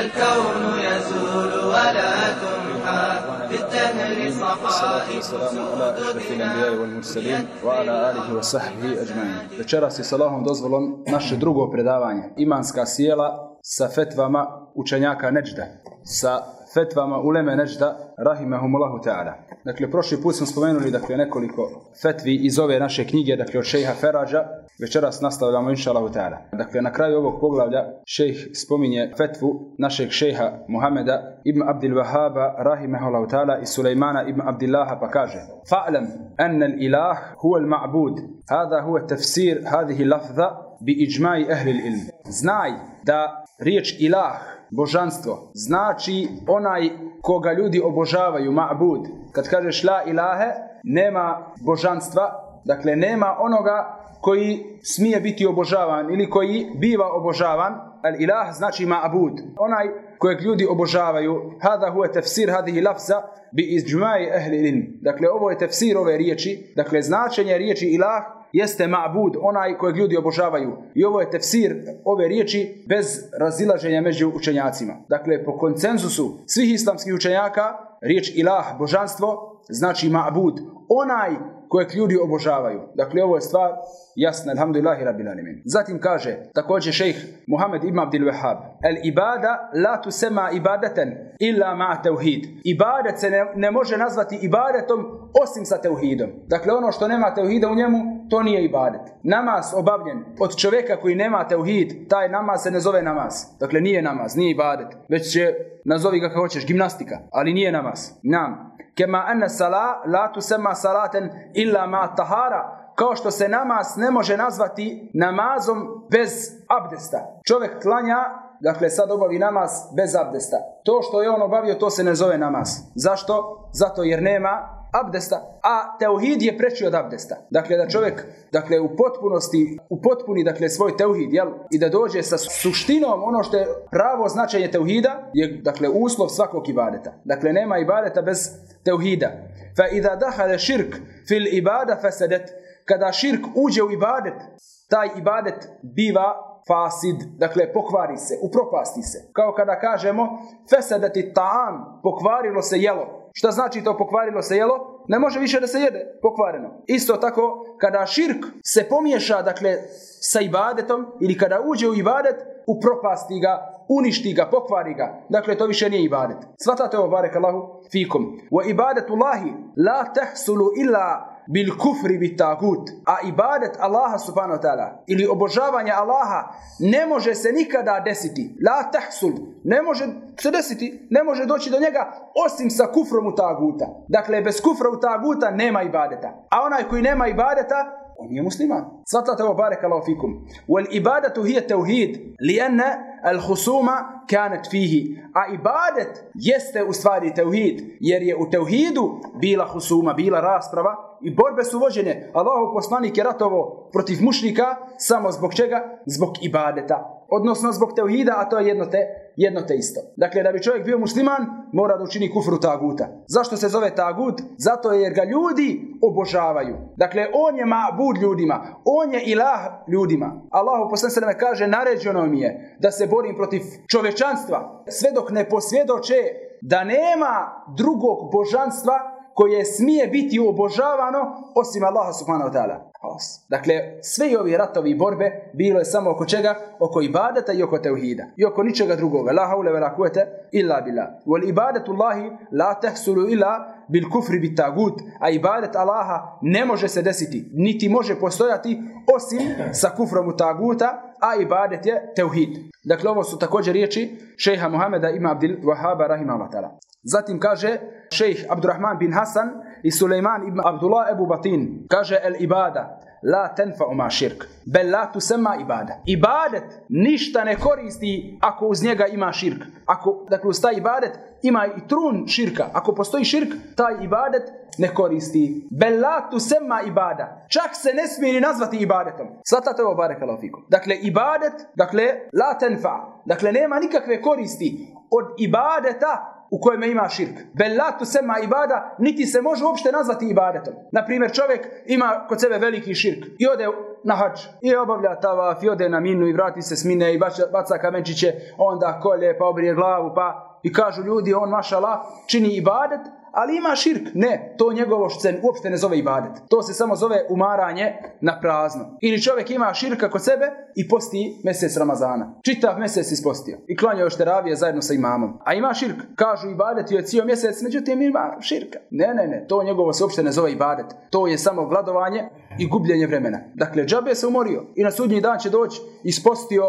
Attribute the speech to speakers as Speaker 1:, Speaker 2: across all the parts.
Speaker 1: الكون يزول ولا تمحى في الدهر صحائف
Speaker 2: والسلام على أشرف الأنبياء والمرسلين وعلى آله وصحبه أجمعين. Večeras je sa Allahom dozvolom naše drugo predavanje, imanska sjela sa fetvama učenjaka Neđda, sa fetvama uleme Neđda, rahimahumullahu ta'ala. Dakle, prošli put smo spomenuli dakle, nekoliko fetvi iz ove naše knjige, dakle, od šejha Ferađa, večeras nastavljamo inša ta'ala. Dakle, na kraju ovog poglavlja šejh spominje fetvu našeg šejha Muhameda ibn Abdil Wahaba, rahimahullahu ta'ala, i Sulejmana ibn Abdillaha, pa kaže Fa'lam anna al-ilah huwa al-ma'bud. Hada huwa tafsir hadihi lafza bi iđmai ahli ilm. Znaj da riječ ilah, božanstvo, znači onaj koga ljudi obožavaju, ma'bud. Kad kažeš la ilahe, nema božanstva, dakle nema onoga koji smije biti obožavan ili koji biva obožavan, al ilah znači ma'bud. Onaj kojeg ljudi obožavaju, hada huwa tafsir hadihi lafza bi iđmai ahli ilm. Dakle, ovo je tefsir ove riječi, dakle značenje riječi ilah jeste ma'bud, onaj kojeg ljudi obožavaju. I ovo je tefsir ove riječi bez razilaženja među učenjacima. Dakle, po koncenzusu svih islamskih učenjaka, riječ ilah, božanstvo, znači ma'bud, onaj kojeg ljudi obožavaju. Dakle, ovo je stvar jasna, alhamdulillahi rabbil alimin. Zatim kaže, također šejh Muhammed ibn Abdil Wahab, el ibada la tu ibadatan ibadeten illa ma tauhid." Ibadet se ne, ne može nazvati ibadetom osim sa tauhidom. Dakle, ono što nema tauhida u njemu, to nije ibadet. Namaz obavljen od čovjeka koji nema tauhid, taj namaz se ne zove namaz. Dakle, nije namaz, nije ibadet. Već će, nazovi ga kako hoćeš, gimnastika, ali nije namaz. Nam. Kema ene sala la tu salaten illa ma tahara. Kao što se namaz ne može nazvati namazom bez abdesta. Čovjek klanja, dakle sad obavi namaz bez abdesta. To što je on obavio, to se ne zove namaz. Zašto? Zato jer nema abdesta, a teuhid je preći od abdesta. Dakle, da čovjek, dakle, u potpunosti, u potpuni, dakle, svoj teuhid, jel? I da dođe sa suštinom ono što je pravo značenje teuhida, je, dakle, uslov svakog ibadeta. Dakle, nema ibadeta bez teuhida. Fa idha dahale širk fil ibada fesedet. kada širk uđe u ibadet, taj ibadet biva fasid, dakle pokvari se, upropasti se. Kao kada kažemo fesedeti ta'am, pokvarilo se jelo. Šta znači to pokvarilo se jelo? Ne može više da se jede pokvareno. Isto tako, kada širk se pomiješa, dakle, sa ibadetom, ili kada uđe u ibadet, upropasti ga, uništi ga, pokvari ga. Dakle, to više nije ibadet. Svatate ovo, barek Allahu, fikum. Wa ibadetu Allahi, la tehsulu illa bil kufri bit tagut. A ibadet Allaha subhanahu wa ta'ala ili obožavanje Allaha ne može se nikada desiti. La tahsul. Ne može se desiti, ne može doći do njega osim sa kufrom u taguta. Dakle, bez kufra u taguta nema ibadeta. A onaj koji nema ibadeta, on je musliman. Svatate ovo barek Allah fikum. Wal ibadatu hije teuhid, li ene al husuma kanet fihi. A ibadet jeste u stvari teuhid, jer je u teuhidu bila husuma, bila rasprava, i borbe su vođene. Allahov poslanik je ratovo protiv mušnika samo zbog čega? Zbog ibadeta. Odnosno zbog teuhida, a to je jedno te, jedno te isto. Dakle, da bi čovjek bio musliman, mora da učini kufru taguta. Zašto se zove tagut? Zato jer ga ljudi obožavaju. Dakle, on je ma'bud ljudima. On je ilah ljudima. Allahu poslanik se kaže, naređeno mi je da se borim protiv čovečanstva. Sve dok ne posvjedoče da nema drugog božanstva koje smije biti obožavano osim Allaha subhanahu wa ta'ala. Dakle, sve ovi ratovi i borbe bilo je samo oko čega? Oko ibadeta i oko teuhida. I oko ničega drugoga. La haule vela kuvete illa billah. Wal ibadetu Allahi la tehsulu illa bil kufri bit tagut. A ibadet Allaha ne može se desiti. Niti može postojati osim sa kufrom u taguta. A ibadet je teuhid. Dakle, ovo su također riječi šeha Muhameda ima Abdil Wahaba rahimahullah ta'ala. Zatim kaže šejh Abdurrahman bin Hasan i Sulejman ibn Abdullah Ebu Batin. Kaže el ibada. la tenfa ma širk, bel la tu sema ibadet. Ibadet ništa ne koristi ako uz njega ima širk. Ako, dakle, uz taj ibadet ima i trun širka. Ako postoji širk, taj ibadet ne koristi. Bel la tu sema ibada. Čak se ne smije ni nazvati ibadetom. Svatate ovo bare kalafiku. Dakle, ibadet, dakle, la tenfa. Dakle, nema nikakve koristi od ibadeta u kojem ima širk. Belatu sema ibada, niti se može uopšte nazvati ibadetom. Na primjer, čovjek ima kod sebe veliki širk i ode na hač i obavlja tavaf i ode na minu i vrati se s mine i baca, baca kamenčiće, onda kolje pa obrije glavu pa i kažu ljudi on mašala čini ibadet, ali ima širk. Ne, to njegovo što se uopšte ne zove ibadet. To se samo zove umaranje na prazno. Ili čovjek ima širka kod sebe i posti mjesec Ramazana. Čitav mjesec ispostio. I klanjao još teravije zajedno sa imamom. A ima širk. Kažu ibadet je cijel mjesec, međutim ima širka. Ne, ne, ne, to njegovo se uopšte ne zove ibadet. To je samo gladovanje i gubljenje vremena. Dakle, džabe se umorio i na sudnji dan će doći ispostio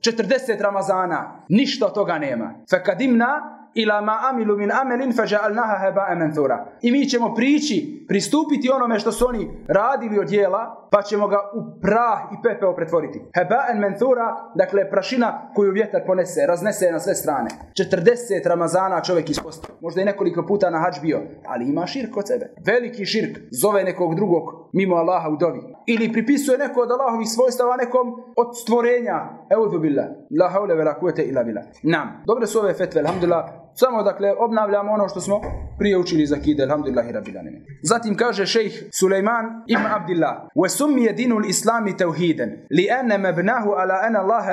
Speaker 2: 40 Ramazana. Ništa od toga nema. Fekadimna ila ma amilu min amelin faja'alnaha haba'a manthura. I mi ćemo prići, pristupiti onome što su oni radili od djela, pa ćemo ga u prah i pepeo pretvoriti. Haba'an manthura, dakle prašina koju vjetar ponese, raznese na sve strane. 40 Ramazana čovjek ispostio. Možda i nekoliko puta na hadž bio, ali ima širk od sebe. Veliki širk zove nekog drugog mimo Allaha u dovi. Ili pripisuje neko od Allahovih svojstava nekom od stvorenja. Euzu billah. La haule ve la kuvete illa billah. Nam. Dobre su ove fetve, alhamdulillah. Samo dakle obnavljamo ono što smo prije učili za kide, alhamdulillahi rabbil alamin. Zatim kaže šejh Sulejman ibn Abdullah: "Wa summiya dinul islami tauhidan, li'anna mabnahu ala anna Allah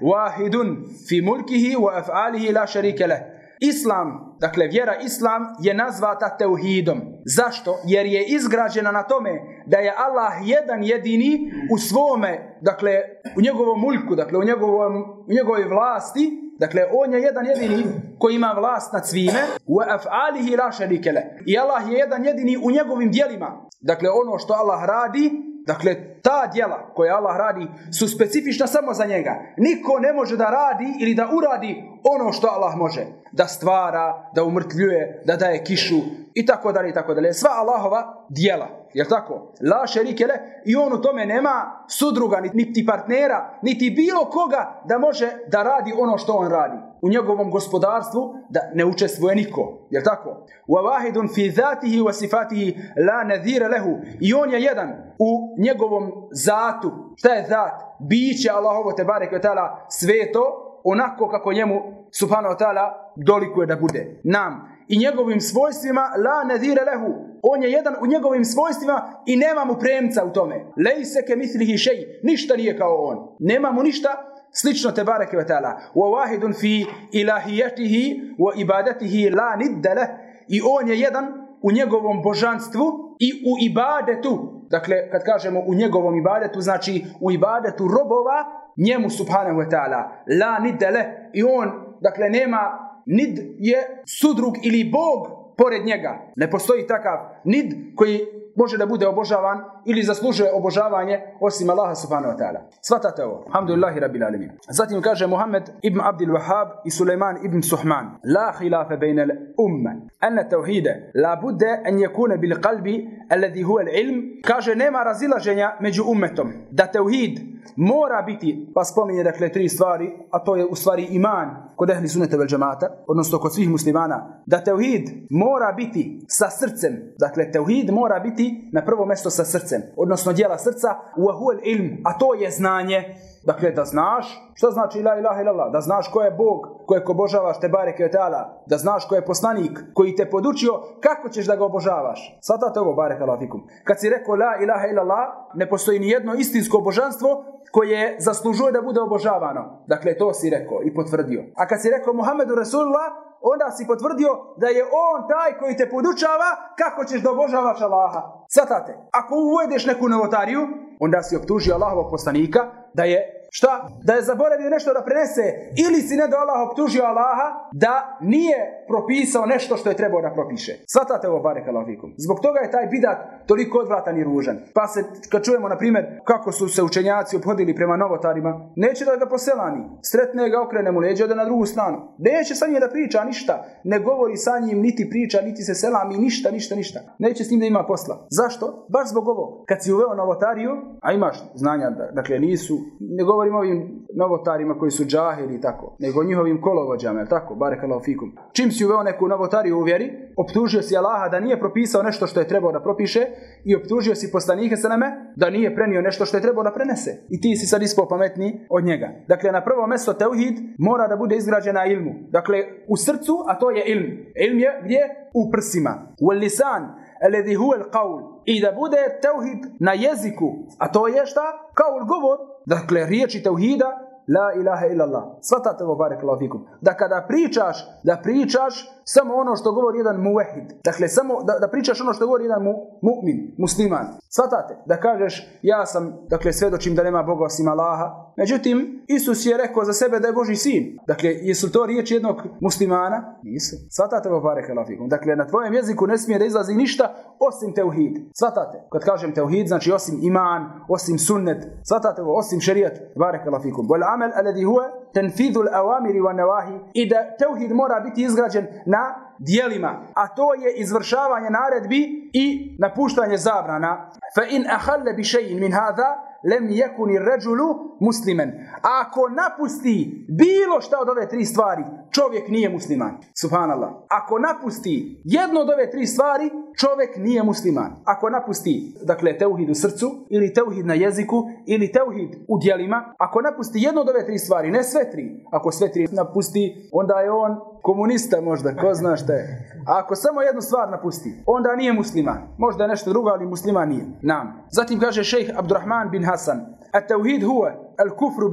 Speaker 2: wahidun fi mulkihi wa af'alihi la sharika lah." Islam, dakle vjera Islam je nazvata teuhidom. Zašto? Jer je izgrađena na tome da je Allah jedan jedini u svome, dakle u njegovom mulku, dakle u, njegovom, u njegovoj vlasti, Dakle, on je jedan jedini koji ima vlast nad svime. Wa af'alihi la sharika. I Allah je jedan jedini u njegovim djelima. Dakle, ono što Allah radi, dakle, ta djela koje Allah radi su specifična samo za njega. Niko ne može da radi ili da uradi ono što Allah može. Da stvara, da umrtljuje, da daje kišu i tako dalje i tako dalje. Sva Allahova djela. je tako? La šerike le. I on u tome nema sudruga, niti partnera, niti bilo koga da može da radi ono što on radi. U njegovom gospodarstvu da ne učestvuje niko. je tako? Wa wahidun fi zatihi wa sifatihi la nadhira lehu. I on je jedan u njegovom zatu. Šta je zat? Biće Allahovo te barek ve sveto onako kako njemu subhanahu wa ta'ala dolikuje da bude. Nam. I njegovim svojstvima la nadire lehu on je jedan u njegovim svojstvima i nema mu premca u tome. Lejse ke mislihi šej, ništa nije kao on. Nema mu ništa slično te bareke ve taala. Wa wahidun fi ilahiyatihi wa ibadatihi la niddala. I on je jedan u njegovom božanstvu i u ibadetu. Dakle, kad kažemo u njegovom ibadetu, znači u ibadetu robova njemu subhanahu wa ta'ala. La niddale. I on, dakle, nema nid je sudrug ili bog pored njega. Ne postoji takav nid koji može da bude obožavan ili zaslužuje obožavanje osim Allaha subhanahu wa ta'ala. Svatate ovo. Alhamdulillahi rabbil alamin. Zatim kaže Muhammed ibn Abdul Wahhab i Sulejman ibn Suhman. La khilafa bejne umma. Ene tevhide. la budda an yakuna bil qalbi alladhi huwa al ilm. Kaže nema razilaženja među ummetom. Da tauhid mora biti, pa spominje dakle tri stvari, a to je u stvari iman kod ehli sunete vel džemata, odnosno kod svih muslimana, da teuhid mora biti sa srcem, dakle teuhid mora biti na prvo mjesto sa srcem, odnosno dijela srca, uahuel ilm, a to je znanje, dakle da znaš, što znači la ilaha illallah, da znaš ko je Bog, kojeg obožavaš te bareke od ta'ala, da znaš ko je poslanik, koji te podučio kako ćeš da ga obožavaš. Svatate ovo bareke alafikum. Kad si rekao la ilaha illallah, ne postoji ni jedno istinsko božanstvo koje zaslužuje da bude obožavano. Dakle, to si rekao i potvrdio. A kad si rekao Muhammedu Rasulullah, onda si potvrdio da je on taj koji te podučava kako ćeš da obožavaš Allaha. Svatate, ako uvedeš neku novotariju, onda si optužio Allahovog poslanika da je Šta? Da je zaboravio nešto da prenese ili si ne da Allah optužio Allaha da nije propisao nešto što je trebao da propiše. Svatate ovo bare kalafikum. Zbog toga je taj bidat toliko odvratan i ružan. Pa se, kad čujemo, na primjer, kako su se učenjaci obhodili prema novotarima, neće da ga poselani. Sretne ga, okrene mu leđe, ode na drugu stranu. Neće sa njim da priča ništa. Ne govori sa njim, niti priča, niti se selami, ništa, ništa, ništa. Neće s njim da ima posla. Zašto? Baš zbog ovo. Kad si uveo novotariju, a imaš znanja, dakle nisu, ne govorim ovim novotarima koji su džahili i tako, nego njihovim kolovođama, jel tako, bare fikum. Čim si uveo neku novotariju u vjeri, optužio si Allaha da nije propisao nešto što je trebao da propiše i optužio si poslanike sa name da nije prenio nešto što je trebao da prenese. I ti si sad ispao pametni od njega. Dakle, na prvo mesto teuhid mora da bude izgrađena ilmu. Dakle, u srcu, a to je ilm. Ilm je gdje? U prsima. U lisan, الذي هو القول I da bude teuhid na jeziku, a to je šta? Kaul govor. Dakle, riječi tevhida, La ilaha illallah. Svatate ovo barek fikum. Da kada pričaš, da pričaš samo ono što govori jedan muvehid. Dakle, samo da, da pričaš ono što govori jedan mu, mu'min, musliman. Svatate, da kažeš ja sam, dakle, svedočim da nema Boga osim Allaha. Međutim, Isus je rekao za sebe da je Boži sin. Dakle, jesu to riječi jednog muslimana? Nisu. Svatate pa ovo barek fikum. Dakle, na tvojem jeziku ne smije da izlazi ništa osim teuhid. Svatate. Kad kažem teuhid, znači osim iman, osim sunnet. Svatate ovo, osim šerijat. Barek fikum. Wal amel alladhi huwa tanfidhu al-awamiri wa nawahi. I da teuhid mora biti izgrađen na dijelima, a to je izvršavanje naredbi i napuštanje zabrana. Fa in ahalla bi shay'in min hadha lem yakun ar-rajulu musliman. Ako napusti bilo šta od ove tri stvari, čovjek nije musliman. Subhanallah. Ako napusti jedno od ove tri stvari, čovjek nije musliman. Ako napusti, dakle, teuhid u srcu, ili teuhid na jeziku, ili teuhid u dijelima, ako napusti jedno od ove tri stvari, ne sve tri, ako sve tri napusti, onda je on komunista možda, ko zna šta je. A ako samo jednu stvar napusti, onda nije musliman. Možda je nešto drugo, ali musliman nije. Nam. Zatim kaže šejh Abdurrahman bin Hasan, التوحيد هو huwa al-kufru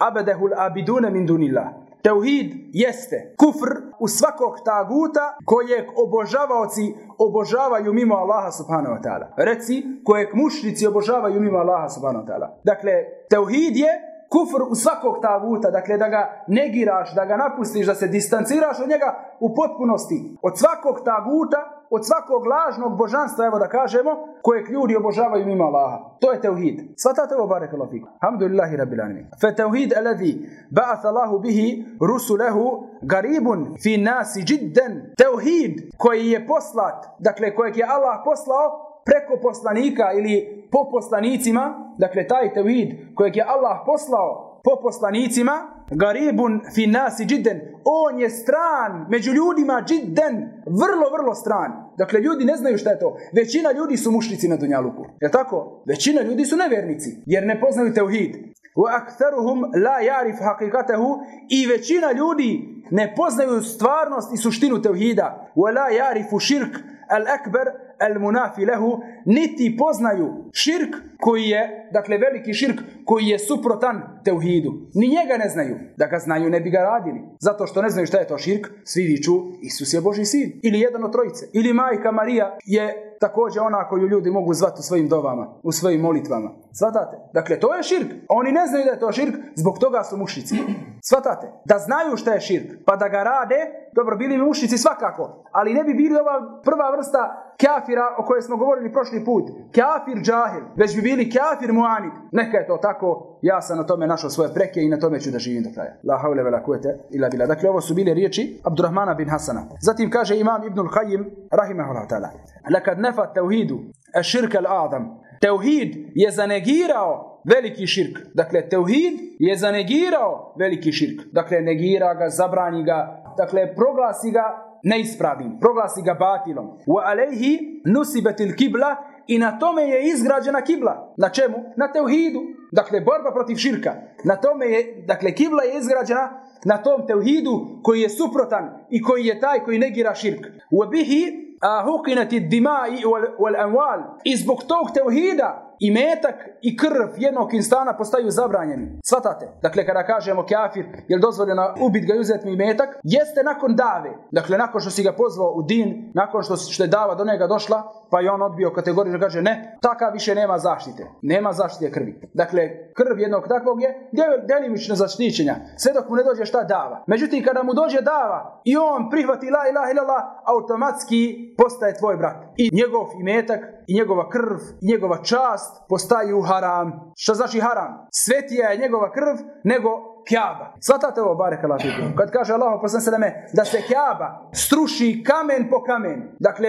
Speaker 2: عبده العابدون tagutin دون al-abiduna min dunillah. Teuhid jeste kufr u svakog taguta kojeg obožavaoci obožavaju mimo Allaha subhanahu wa ta'ala. Reci kojeg mušnici obožavaju mimo Allaha subhanahu wa ta'ala. Dakle, teuhid je kufr u svakog taguta, dakle da ga negiraš, da ga napustiš, da se distanciraš od njega u potpunosti. Od svakog taguta od svakog lažnog božanstva, evo da kažemo, kojeg ljudi obožavaju mimo Allaha. To je teuhid. Svatate ovo barek Allah fiku. Alhamdulillahi rabbil alamin. Fa teuhid alladhi ba'ath Allahu bihi rusulahu garibun fi nasi jiddan. Teuhid koji je poslat, dakle kojeg je Allah poslao preko poslanika ili po poslanicima, dakle taj teuhid kojeg je Allah poslao po poslanicima, garibun fi nasi jiddan, on je stran među ljudima jiddan, vrlo, vrlo stran. Dakle, ljudi ne znaju šta je to. Većina ljudi su mušnici na Dunjaluku. Je tako? Većina ljudi su nevernici, jer ne poznaju teuhid. Wa aktharuhum la yarif haqiqatahu i većina ljudi ne poznaju stvarnost i suštinu tevhida. Wa la yarifu shirk al-akbar al-munafi lahu niti poznaju širk koji je, dakle veliki širk koji je suprotan teuhidu. Ni njega ne znaju. Da ga znaju ne bi ga radili. Zato što ne znaju šta je to širk, svi viču Isus je Boži sin. Ili jedan od trojice. Ili majka Marija je također ona koju ljudi mogu zvati u svojim dovama, u svojim molitvama. Svatate? Dakle, to je širk. Oni ne znaju da je to širk, zbog toga su mušnici. Svatate? Da znaju šta je širk, pa da ga rade, dobro, bili bi mušnici svakako, ali ne bi bili ova prva vrsta kafira o kojoj smo govorili prošli put. Kafir džahil, već bi bili kafir muanid. Neka je to tako, ja sam na tome našao svoje preke i na tome ću da živim do kraja. La haule vela kuete ila bila. Dakle, ovo su bile riječi Abdurrahmana bin Hasana. Zatim kaže imam Ibnul Qayyim, rahimahullah ta'ala. lakad nefat tevhidu, a širka al-adam. Teuhid je zanegirao veliki širk. Dakle, teuhid je zanegirao veliki širk. Dakle, negira ga, zabrani ga, dakle, proglasi ga neispravnim, proglasi ga batilom. Wa alejhi nusibatil kibla i na tome je izgrađena kibla. Na čemu? Na teuhidu. Dakle, borba protiv širka. Na tome je, dakle, kibla je izgrađena na tom teuhidu koji je suprotan i koji je taj koji negira širk. Wa bihi a hukinati dimai wal, wal anwal. I zbog tog teuhida i metak i krv jednog instana postaju zabranjeni. Svatate? Dakle, kada kažemo kafir, je li dozvoljeno ubit ga i uzeti mi metak? Jeste nakon dave. Dakle, nakon što si ga pozvao u din, nakon što, što je dava do njega došla, pa je on odbio kategoriju i kaže ne, taka više nema zaštite. Nema zaštite krvi. Dakle, krv jednog takvog je delimično zaštićenja. Sve dok mu ne dođe šta dava. Međutim, kada mu dođe dava i on prihvati la ilaha illallah, automatski postaje tvoj brat. I njegov imetak, i njegova krv, i njegova čast postaju haram. Šta znači haram? Svetija je njegova krv nego Kjaba. Svatate ovo, bare kalafiku. Kad kaže Allah, poslan se da da se Kjaba struši kamen po kamen. Dakle,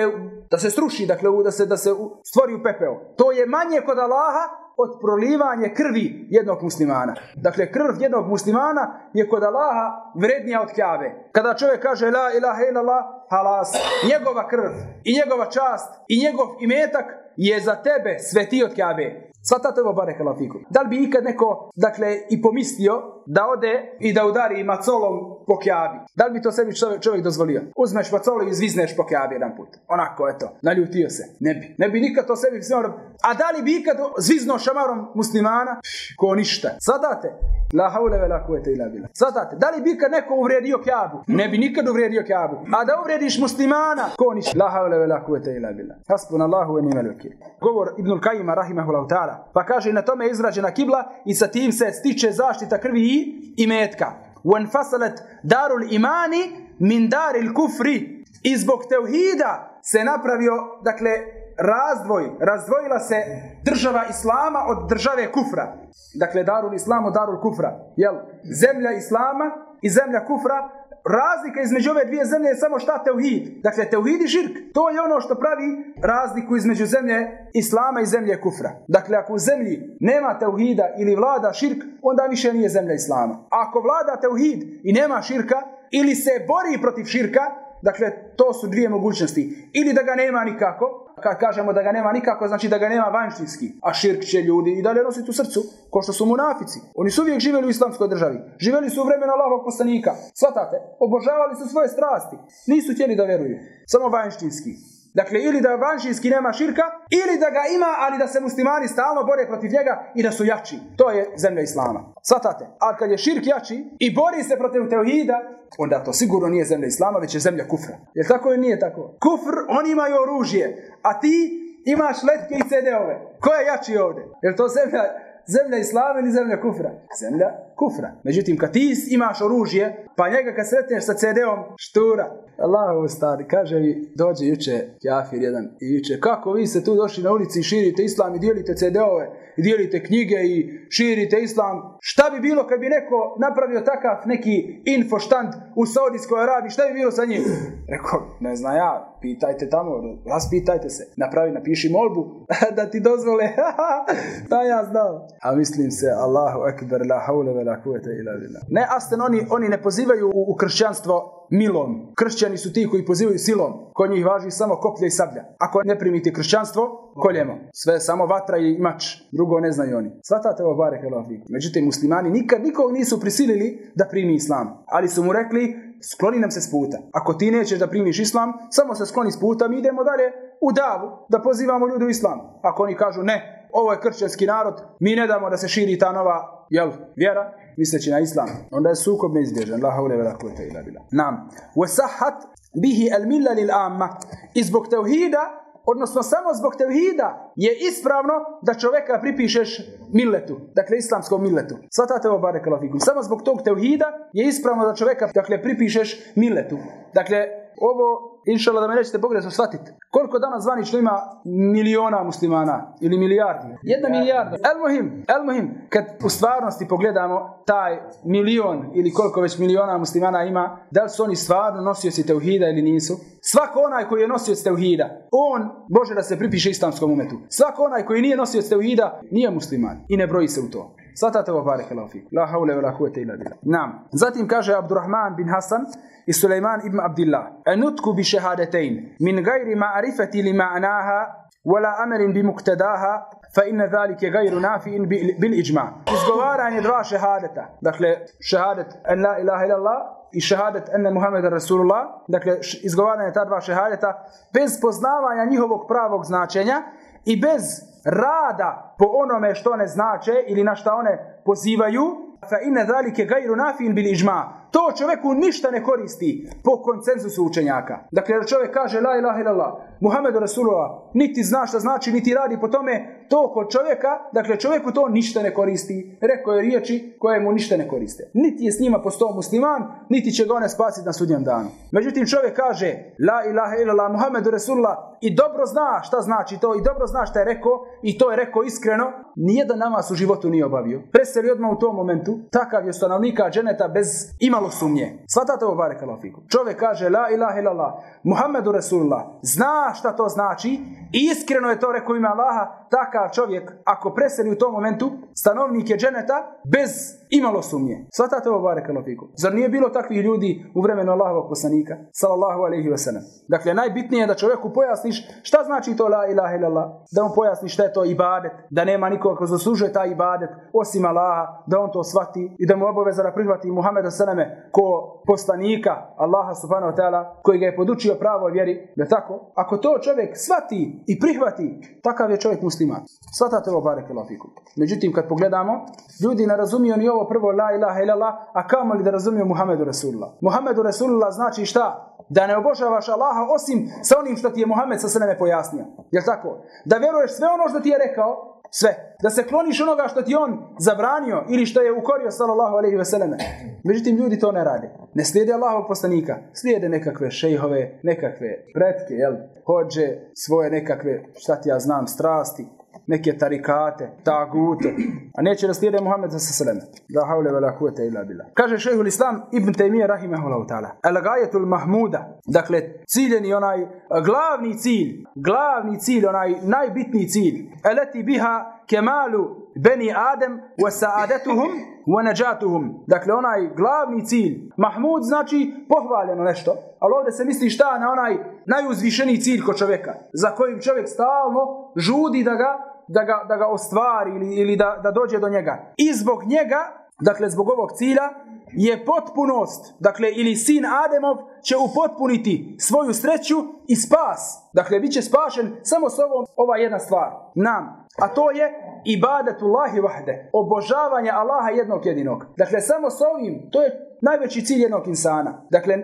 Speaker 2: da se struši, dakle, da se, da se stvori u pepeo. To je manje kod Allaha od prolivanje krvi jednog muslimana. Dakle, krv jednog muslimana je kod Allaha vrednija od kjave. Kada čovjek kaže la ilaha illallah, halas, njegova krv i njegova čast i njegov imetak je za tebe sveti od kjave. Svatate ovo bare kalafiku. Da li bi ikad neko, dakle, i pomislio da ode i da udari macolom po kjabi. Da li bi to sebi čovjek, čovjek dozvolio? Uzmeš pacolu i zvizneš po kjabi jedan put. Onako, eto, naljutio se. Ne bi. Ne bi nikad to sebi smio. A da li bi ikad zvizno šamarom muslimana? Ko ništa. Svatate? La haule vela kuvete ila bila. Svatate? Da li bi ikad neko uvredio kjabu? Ne bi nikad uvredio kjabu. A da uvrediš muslimana? Ko ništa. La haule vela kuvete ila bila. Hasbun Allahu ve nimel vekir. Govor Ibnul Kajima rahimahullahu ta'ala. Pa kaže na tome je izrađena kibla i sa tim se stiče zaštita krvi i, i metka. Wan fasalat darul imani min daril kufri. I zbog se napravio, dakle, razdvoj, razdvojila se država Islama od države kufra. Dakle, darul islamu, darul kufra. Jel? Zemlja Islama i zemlja kufra razlika između ove dvije zemlje je samo šta teuhid. Dakle, teuhid i širk. To je ono što pravi razliku između zemlje islama i zemlje kufra. Dakle, ako u zemlji nema teuhida ili vlada širk, onda više nije zemlja islama. Ako vlada teuhid i nema širka, ili se bori protiv širka, dakle, to su dvije mogućnosti. Ili da ga nema nikako, kad kažemo da ga nema nikako, znači da ga nema vanštinski. A širk će ljudi i dalje nositi u srcu, ko što su munafici. Oni su uvijek živjeli u islamskoj državi. Živjeli su u vremenu Allahovog poslanika. Svatate, obožavali su svoje strasti. Nisu htjeli da veruju. Samo vanštinski. Dakle, ili da vanšinski nema širka, ili da ga ima, ali da se muslimani stalno bore protiv njega i da su jači. To je zemlja Islama. Svatate. A kad je širk jači i bori se protiv teuhida, onda to sigurno nije zemlja Islama, već je zemlja kufra. Je tako ili nije tako? Kufr, oni imaju oružje, a ti imaš letke i CD-ove. Ko je jači ovdje? Je to zemlja, zemlja Islama ili zemlja kufra? Zemlja kufra. Međutim, kad ti imaš oružje, pa njega kad sretneš sa CD-om, štura. Allahu stari, kaže mi, dođe juče Jafir jedan i juče, kako vi ste tu došli na ulici i širite islam i dijelite CD-ove i dijelite knjige i širite islam. Šta bi bilo kad bi neko napravio takav neki infoštand u Saudijskoj Arabiji, šta bi bilo sa njim? Rekao, ne znam ja, pitajte tamo, raspitajte se, napravi, napiši molbu da ti dozvole, ta pa ja znam. A mislim se, Allahu ekber, la haule ve la kuvete ila billah. Ne, asten, oni, oni ne pozivaju u, u kršćanstvo milom. Kršćani su ti koji pozivaju silom. Kod njih važi samo koplja i sablja. Ako ne primite kršćanstvo, koljemo. Sve samo vatra i mač. Drugo ne znaju oni. Svatate ovo bare helofi. Međutim, muslimani nikad nikog nisu prisilili da primi islam. Ali su mu rekli, skloni nam se s puta. Ako ti nećeš da primiš islam, samo se skloni s puta, mi idemo dalje u davu da pozivamo ljude u islam. Ako oni kažu ne, ovo je kršćanski narod, mi ne damo da se širi ta nova jel, vjera, misleći na islam, onda je sukob neizbježan. La haule vela kuvete ila bila. Nam. Wasahat bihi al milla lil amma. I zbog tevhida, odnosno samo zbog tevhida, je ispravno da čoveka pripišeš milletu, dakle islamskom milletu. Svatate ovo bare kalafikum. Samo zbog tog tevhida je ispravno da čoveka dakle, pripišeš milletu. Dakle, ovo inšala da me nećete pogrešno shvatiti. Koliko danas zvanično ima miliona muslimana ili milijardi? Jedna milijarda. El muhim, el muhim. Kad u stvarnosti pogledamo taj milion ili koliko već miliona muslimana ima, da li su oni stvarno nosioci teuhida ili nisu? Svako onaj koji je nosioc teuhida, on može da se pripiše islamskom umetu. Svako onaj koji nije nosioc teuhida, nije musliman i ne broji se u to. Svatate ovo bare helafi. La haule ve la kuvete ila bila. Nam. Zatim kaže Abdurrahman bin Hasan, i Sulejman ibn Abdillah. Enutku bi šehadetein min gajri ma'rifati li ma'naha fa inna zalike gajru nafi'in bil, bil iđma. Izgovaranje dva šehadeta. Dakle, šehadet en la ilaha illallah i šehadet enne Muhammed Rasulullah, dakle izgovaranje ta dva šehadeta, bez poznavanja njihovog pravog značenja i bez rada po onome što one znače ili na šta one pozivaju, fa inna zalike gajru nafin bil ižma to čovjeku ništa ne koristi po koncenzusu učenjaka. Dakle, da čovjek kaže la ilaha illallah, Muhammedu Rasulullah, niti zna šta znači, niti radi po tome, to kod čovjeka, dakle čovjeku to ništa ne koristi. Rekao je riječi koje mu ništa ne koriste. Niti je s njima postao musliman, niti će ga one spasiti na sudnjem danu. Međutim, čovjek kaže la ilaha illallah, Muhammedu Rasulullah, i dobro zna šta znači to, i dobro zna šta je rekao, i to je rekao iskreno, nijedan namaz u životu nije obavio. Preseli odmah u tom momentu, takav je stanovnika dženeta bez ima malo sumnje. Svatate ovo bare kalafiku. Čovjek kaže la ilaha illallah, Muhammedu Rasulullah, zna šta to znači i iskreno je to rekao ime Allaha, takav čovjek, ako preseli u tom momentu, stanovnik je dženeta bez imalo sumnje. Svatate ovo barekalo fiku. Zar nije bilo takvih ljudi u vremenu Allahovog poslanika? Sallallahu alaihi wa sallam. Dakle, najbitnije je da čovjeku pojasniš šta znači to la ilaha illallah, da mu pojasniš šta je to ibadet, da nema nikoga ko zaslužuje taj ibadet osim Allaha, da on to svati i da mu obaveza da prihvati Muhammeda sallame ko poslanika Allaha subhanahu wa ta'ala koji ga je podučio pravo vjeri, da tako? Ako to čovjek svati i prihvati, takav je čovjek musliman. Svatate ovo barekalo fiku. Međutim, kad pogledamo, ljudi ne razumiju ni ovo prvo la ilaha illallah, a kamo li da razumiju Muhammedu Rasulullah. Muhammedu Rasulullah znači šta? Da ne obožavaš Allaha osim sa onim što ti je Muhammed sa sveme pojasnio. Jel tako? Da vjeruješ sve ono što ti je rekao, sve. Da se kloniš onoga što ti on zabranio ili što je ukorio sallallahu alaihi ve selleme. Međutim, ljudi to ne rade. Ne slijede Allahovog poslanika. Slijede nekakve šejhove, nekakve pretke, jel? Hođe svoje nekakve, šta ti ja znam, strasti, neke tarikate, tagute, a neće da slijede Muhammed s.a.v. La haule vela kuvete ila billah. Kaže šehhul islam Ibn Taymiye rahimahullahu ta'ala. Al gajetul mahmuda. Dakle, ciljeni onaj glavni cilj, glavni cilj, onaj najbitniji cilj. Eleti biha kemalu beni Adem wa sa'adatuhum wa najatuhum. Dakle, onaj glavni cilj. Mahmud znači pohvaljeno nešto. Ali ovdje se misli šta na onaj najuzvišeniji cilj kod čovjeka. Za kojim čovjek stalno žudi da ga da ga, da ga ostvari ili, ili da, da dođe do njega. I zbog njega, dakle zbog ovog cilja, je potpunost, dakle ili sin Ademov će upotpuniti svoju sreću i spas. Dakle, bit će spašen samo s ovom, ova jedna stvar, nam. A to je ibadatullahi vahde, obožavanje Allaha jednog jedinog. Dakle, samo s ovim, to je najveći cilj jednog insana. Dakle,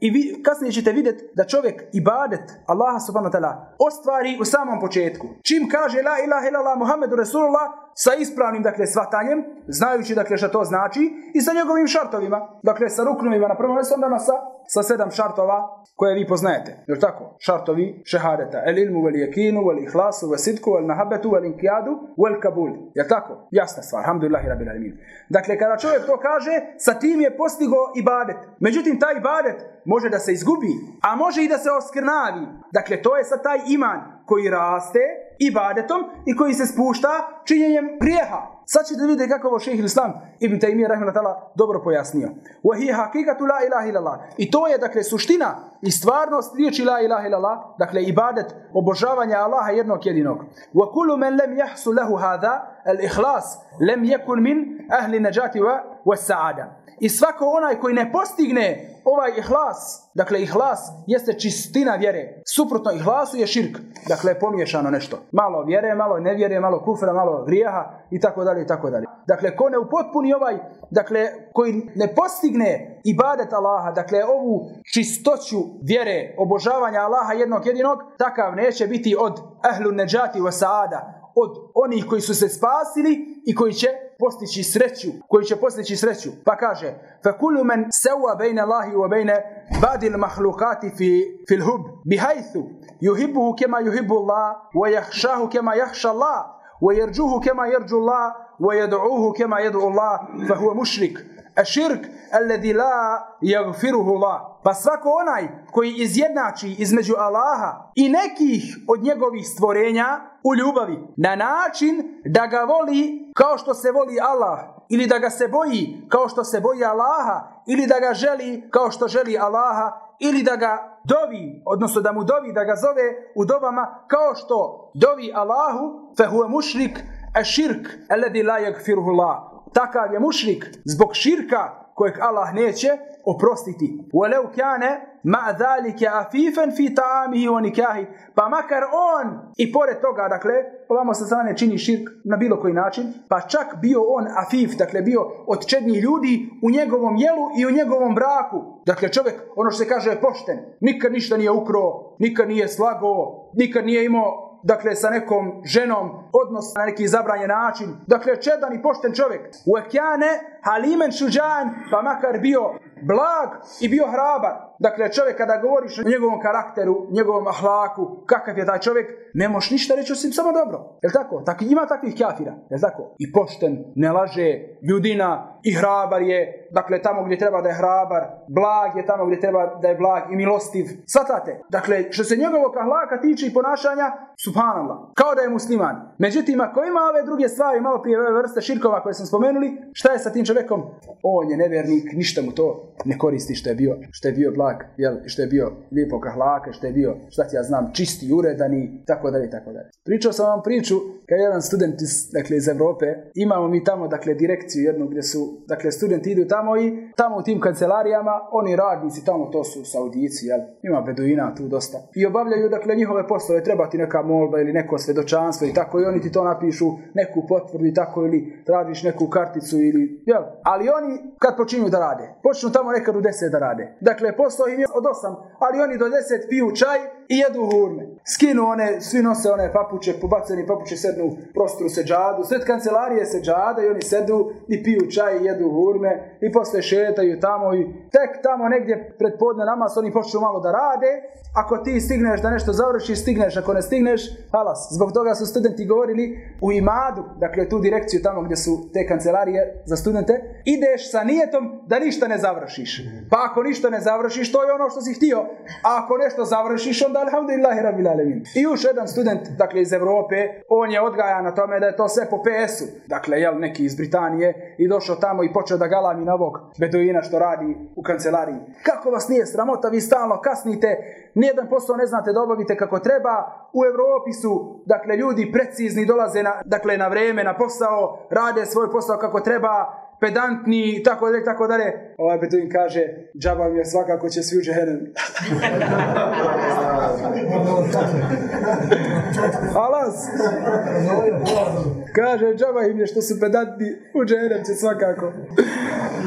Speaker 2: i vi, kasnije ćete vidjeti da čovjek ibadet Allaha subhanahu wa ta'ala ostvari u samom početku. Čim kaže la ilaha illallah Muhammedu Rasulullah sa ispravnim dakle svatanjem, znajući dakle šta to znači i sa njegovim šartovima, dakle sa ruknovima na prvom mjestu onda sa sa sedam šartova koje vi poznajete. Je tako? Šartovi šehadeta. El ilmu vel jekinu, vel ihlasu vel sidku vel mahabbetu vel inkijadu, vel kabul. Je tako? Jasna stvar. Alhamdulillahi rabbil alamin. Dakle kada čovjek to kaže, sa tim je postigo ibadet. Međutim taj ibadet može da se izgubi, a može i da se oskrnavi. Dakle to je sa taj iman koji raste ibadetom i koji se spušta činjenjem grijeha. Sad ćete vidjeti kako ovo šeheh Islam Ibn Taymiyyah rahimahullah dobro pojasnio. Wa hi la ilaha illallah. I to je dakle suština i stvarnost riječi la ilaha illallah, dakle ibadet obožavanja Allaha jednog jedinog. Wa kullu man lam yahsul lahu hadha al-ikhlas lam yakun min ahli najati wa was-sa'ada. I svako onaj koji ne postigne ovaj ihlas, dakle ihlas jeste čistina vjere. Suprotno ihlasu je širk, dakle pomiješano nešto. Malo vjere, malo nevjere, malo kufra, malo grijeha i tako dalje i tako dalje. Dakle, ko ne upotpuni ovaj, dakle, koji ne postigne ibadet Allaha, dakle, ovu čistoću vjere, obožavanja Allaha jednog jedinog, takav neće biti od ahlu neđati wa saada, od onih koji su se spasili i koji će postići sreću, koji će postići sreću. Pa kaže: "Fa kullu man sawa bayna Allahi wa bayna ba'd al-makhluqat fi fi al-hub bihaythu yuhibbuhu kama yuhibbu Allah wa yakhshahu kama yakhsha Allah wa yarjuhu kama yarju Allah wa yad'uhu širk alladhi la yaghfiruhu Allah. Pa svako onaj koji izjednači između Allaha i nekih od njegovih stvorenja u ljubavi na način da ga voli kao što se voli Allah ili da ga se boji kao što se boji Allaha, ili da ga želi kao što želi Allaha, ili da ga dovi, odnosno da mu dovi, da ga zove u dobama kao što dovi Allahu, fe huve mušrik, a širk, alladhi la yagfiruhu Allah. Takav je mušrik zbog širka kojeg Allah neće oprostiti. Walau kana ma zalika afifan fi ta'amihi wa nikahi. Pa makar on i pored toga, dakle, ovamo sa strane čini širk na bilo koji način, pa čak bio on afif, dakle bio od čednih ljudi u njegovom jelu i u njegovom braku. Dakle, čovjek, ono što se kaže, je pošten. Nikad ništa nije ukro, nikad nije slago, nikad nije imao dakle, sa nekom ženom, odnos na neki zabranjen način. Dakle, čedan i pošten čovjek. U ekjane, halimen šuđan, pa makar bio blag i bio hrabar. Dakle, čovjek kada govoriš o njegovom karakteru, njegovom ahlaku, kakav je taj čovjek, ne možeš ništa reći osim samo dobro. Je tako? Tak, ima takvih kafira. Je tako? I pošten, ne laže, ljudina i hrabar je, dakle, tamo gdje treba da je hrabar, blag je tamo gdje treba da je blag i milostiv. Svatate? Dakle, što se njegovog ahlaka tiče i ponašanja, subhanallah, kao da je musliman. Međutim, ako ima ove druge stvari, malo prije ove vrste širkova koje sam spomenuli, šta je sa tim čovjekom? On je nevernik, ništa mu to ne koristi što je bio, što je bio blag, jel, što je bio lijepo kahlaka, što je bio, šta ti ja znam, čisti, uredani, tako dalje, tako dalje. Pričao sam vam priču, kad jedan student iz, dakle, iz Evrope, imamo mi tamo, dakle, direkciju jednu gdje su, dakle, studenti idu tamo i tamo u tim kancelarijama, oni radnici tamo, to su Saudici, jel, ima beduina tu dosta. I obavljaju, dakle, njihove poslove, treba ti neka molba ili neko svedočanstvo i tako, i oni ti to napišu, neku potvrdu i tako, ili tražiš neku karticu ili, jel, ali oni, kad počinju da rade, počnu tamo nekad u deset da rade. Dakle, posao im je od osam, ali oni do deset piju čaj i jedu hurme. Skinu one, svi nose one papuče, pobaceni papuče, sednu u prostoru seđadu, sred kancelarije seđada i oni sedu i piju čaj i jedu hurme i posle šetaju tamo i tek tamo negdje pred podne namaz oni počnu malo da rade. Ako ti stigneš da nešto završiš, stigneš. Ako ne stigneš, halas. Zbog toga su studenti govorili u imadu, dakle tu direkciju tamo gdje su te kancelarije za studente, ideš sa nijetom da ništa ne završiš. Pa ako ništa ne završiš, to je ono što si htio. A ako nešto završiš, onda alhamdulillahi rabbil alemin. I još jedan student, dakle iz Evrope, on je odgajan na tome da je to sve po PS-u. Dakle, jel, neki iz Britanije i došao tamo i počeo da galami na ovog beduina što radi u kancelariji. Kako vas nije sramota, vi stalno kasnite, nijedan posao ne znate da obavite kako treba. U Evropi su, dakle, ljudi precizni dolaze na, dakle, na vreme, na posao, rade svoj posao kako treba, pedantni i tako dalje, tako dalje. Ovaj Beduin kaže, džaba mi je svakako će svi u džehennem. Alas! kaže, džaba im je što su pedantni, u džehennem će svakako.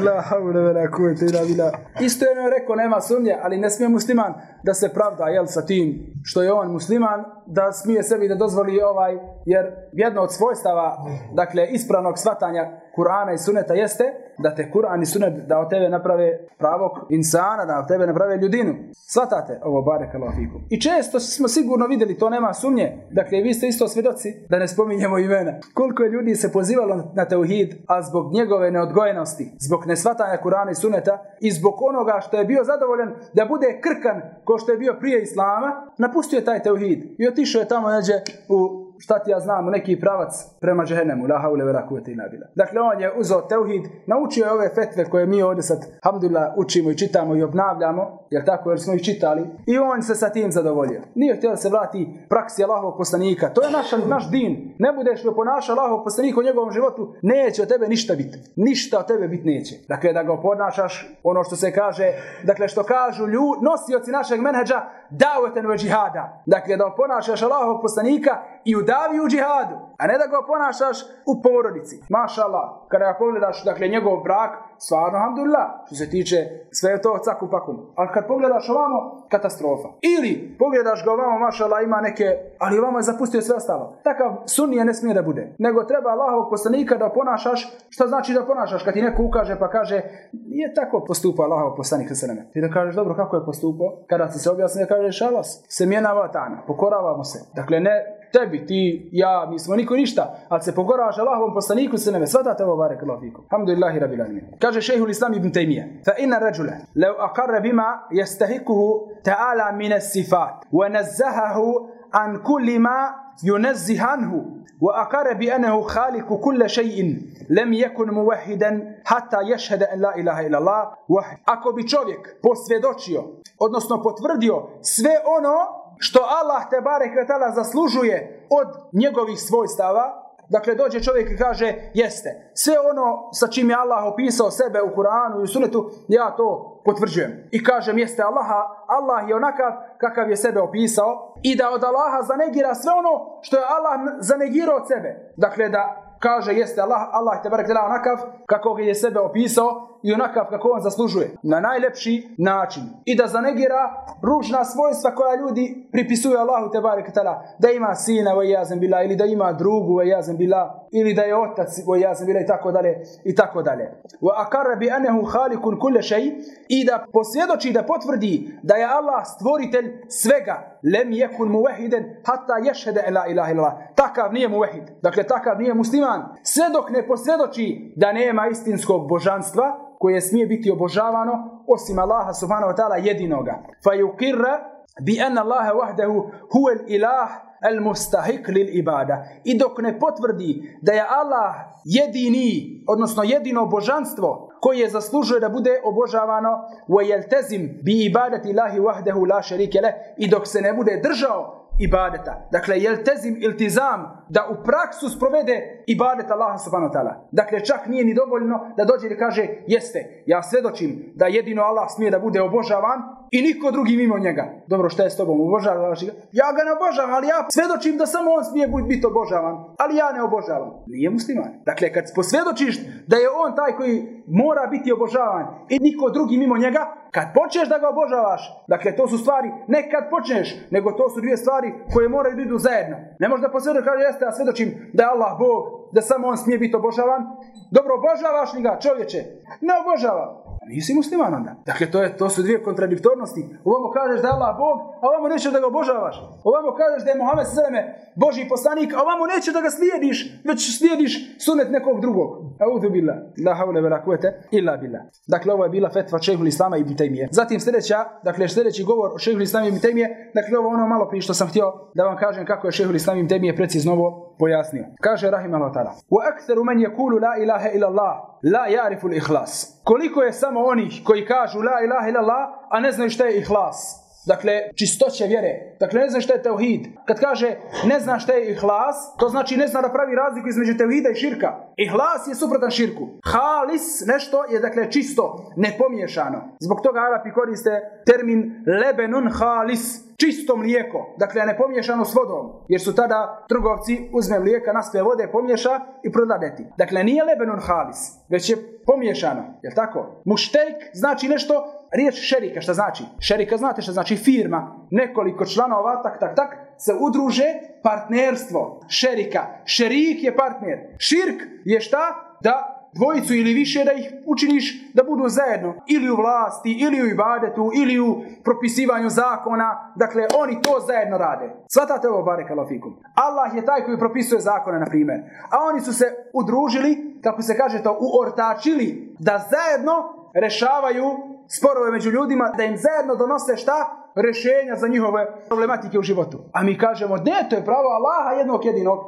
Speaker 2: La haule vela kuvete ila bila. Isto je ono rekao, nema sumnje, ali ne smije musliman da se pravda, jel, sa tim što je on musliman, da smije sebi da dozvoli ovaj, jer jedno od svojstava, dakle, ispravnog svatanja Kur'ana i Suneta jeste da te Kur'an i Sunet da od tebe naprave pravog insana, da od tebe naprave ljudinu. Svatate ovo barek fikum. I često smo sigurno vidjeli, to nema sumnje. Dakle, vi ste isto svjedoci da ne spominjemo imena. Koliko je ljudi se pozivalo na teuhid, a zbog njegove neodgojenosti, zbog nesvatanja Kur'ana i Suneta i zbog onoga što je bio zadovoljan da bude krkan ko što je bio prije Islama, napustio je taj teuhid i otišao je tamo neđe u šta ti ja znam, u neki pravac prema džehennemu, la haule vera kuvete ina bila. Dakle, on je uzeo teuhid, naučio je ove fetve koje mi ovdje sad, hamdulillah, učimo i čitamo i obnavljamo, jer tako, jer smo ih čitali, i on se sa tim zadovoljio. Nije htio da se vrati praksi Allahovog poslanika. To je naš, naš din. Ne budeš li ponašao Allahovog poslanika u njegovom životu, neće od tebe ništa biti. Ništa od tebe biti neće. Dakle, da ga ponašaš, ono što se kaže, dakle, što kažu ljudi, nosioci našeg menheđa, daveten ve džihada. Dakle, da ponašaš Allahovog poslanika i u davi u džihadu, a ne da ga ponašaš u porodici. Maša Allah, kada ga pogledaš, dakle, njegov brak, stvarno, alhamdulillah, što se tiče sve to caku pakum. Ali kad pogledaš ovamo, katastrofa. Ili pogledaš ga ovamo, maša Allah, ima neke, ali ovamo je zapustio sve ostalo. Takav sunnije ne smije da bude. Nego treba Allahovog poslanika da ponašaš, što znači da ponašaš, kad ti neko ukaže pa kaže, nije tako postupao Allahov poslanik sa sveme. Ti da kažeš, dobro, kako je postupao? Kada ti se objasni, da kažeš, alas, se mjena vatana, pokoravamo se. Dakle, ne tebi, ti, ja, mi smo niko ništa, ali se pogoravaš Allahovom poslaniku se neme, svatate ovo barek Allah fikum. Alhamdulillahi rabbil alamin. Kaže šejhul islam ibn Taymiyyah, fa inna rajula law aqarra bima yastahikuhu ta'ala min as-sifat wa nazzahahu عن كل ما ينزه عنه وأقر بأنه خالق كل شيء لم يكن موحدا حتى يشهد أن لا إله إلا الله وحد Ako bi čovjek posvjedočio, odnosno potvrdio sve ono što Allah te barek vetala zaslužuje od njegovih svojstava, Dakle, dođe čovjek i kaže, jeste, sve ono sa čim je Allah opisao sebe u Kur'anu i u sunetu, ja to potvrđujem. I kažem, jeste Allaha, Allah je onakav kakav je sebe opisao i da od Allaha zanegira sve ono što je Allah zanegirao od sebe. Dakle, da kaže jeste Allah, Allah te barek dela onakav kako ga je sebe opisao i onakav kako on zaslužuje. Na najlepši način. I da zanegira ružna svojstva koja ljudi pripisuju Allahu te barek dela. Da ima sina ve jazem bila ili da ima drugu ve jazem bila ili da je otac ve jazem bila i tako dalje i tako dalje. Wa akarra bi anahu halikun kulle shay i da posvjedoči da potvrdi da je Allah stvoritelj svega lem jekun muwahhidan hatta ješhede la ilaha illallah takav nije muvehid. dakle takav nije musliman sve dok ne posvjedoči da nema istinskog božanstva koje smije biti obožavano osim Allaha subhanahu wa ta'ala jedinoga. Fa yuqirra bi anna Allaha wahdahu huwa al-ilah al-mustahiq lil ibada i dok ne potvrdi da je Allah jedini odnosno jedino božanstvo koje zaslužuje da bude obožavano wa yaltazim bi ibadati Allahi wahdahu la sharika leh i dok se ne bude držao ibadeta. Dakle, jel tezim iltizam da u praksu sprovede ibadet Allaha subhanahu wa ta'ala. Dakle, čak nije ni dovoljno da dođe i kaže, jeste, ja svedočim da jedino Allah smije da bude obožavan i niko drugi mimo njega. Dobro, šta je s tobom? Obožavaš ga? Ja ga ne obožavam, ali ja svedočim da samo on smije biti obožavan, ali ja ne obožavam. Nije musliman. Dakle, kad posvedočiš da je on taj koji mora biti obožavan i niko drugi mimo njega, kad počneš da ga obožavaš, dakle, to su stvari, ne kad počneš, nego to su dvije stvari koje moraju da idu zajedno. Ne možeš da posvjedoči kaže, jeste, ja svedočim da je Allah Bog, da samo on smije biti obožavan. Dobro, obožavaš li ga, čovječe? Ne obožava nisi musliman onda. Dakle, to, je, to su dvije kontradiktornosti. Ovamo kažeš da je Allah Bog, a ovamo nećeš da ga obožavaš. Ovamo kažeš da je Mohamed Seleme Boži poslanik, a ovamo nećeš da ga slijediš, već slijediš sunet nekog drugog. Audhu billah, la havle vela kuvete, illa billah. Dakle, ovo je bila fetva šehhul Islama i Bitajmije. Zatim sljedeća, dakle, sljedeći govor o šehhul Islama i Bitajmije, dakle, ovo ono malo prije što sam htio da vam kažem kako je šehhul Islama i Bitajmije precizno ovo pojasnio. Kaže Rahim Allah ta'ala, wa aktharu man yakulu la ilaha illa Allah, la ya'rifu al-ikhlas. Koliko je samo onih koji kažu la ilaha illa Allah, a ne znaju šta je ihlas. Dakle, čistoće vjere. Dakle, ne zna šta je teuhid. Kad kaže ne zna šta je ihlas, to znači ne zna da pravi razliku između teuhida i širka. Ihlas je suprotan širku. Halis, nešto je dakle čisto, nepomiješano. Zbog toga Arapi koriste termin lebenun halis, čisto mlijeko, dakle ne pomiješano s vodom, jer su tada trgovci uzme mlijeka, naspe vode, pomješa i prodadeti. Dakle, nije lebenun halis, već je pomiješano, je tako? Muštejk znači nešto, riječ šerika, šta znači? Šerika znate šta znači firma, nekoliko članova, tak, tak, tak, se udruže partnerstvo, šerika. Šerik je partner. Širk je šta? Da dvojicu ili više da ih učiniš da budu zajedno ili u vlasti, ili u ibadetu, ili u propisivanju zakona. Dakle, oni to zajedno rade. Svatate ovo, barek alafikum. Allah je taj koji propisuje zakone, na primjer. A oni su se udružili, kako se kaže to, uortačili, da zajedno rešavaju sporove među ljudima, da im zajedno donose šta? rešenja za njihove problematike u životu. A mi kažemo, ne, to je pravo Allaha jednog jedinog.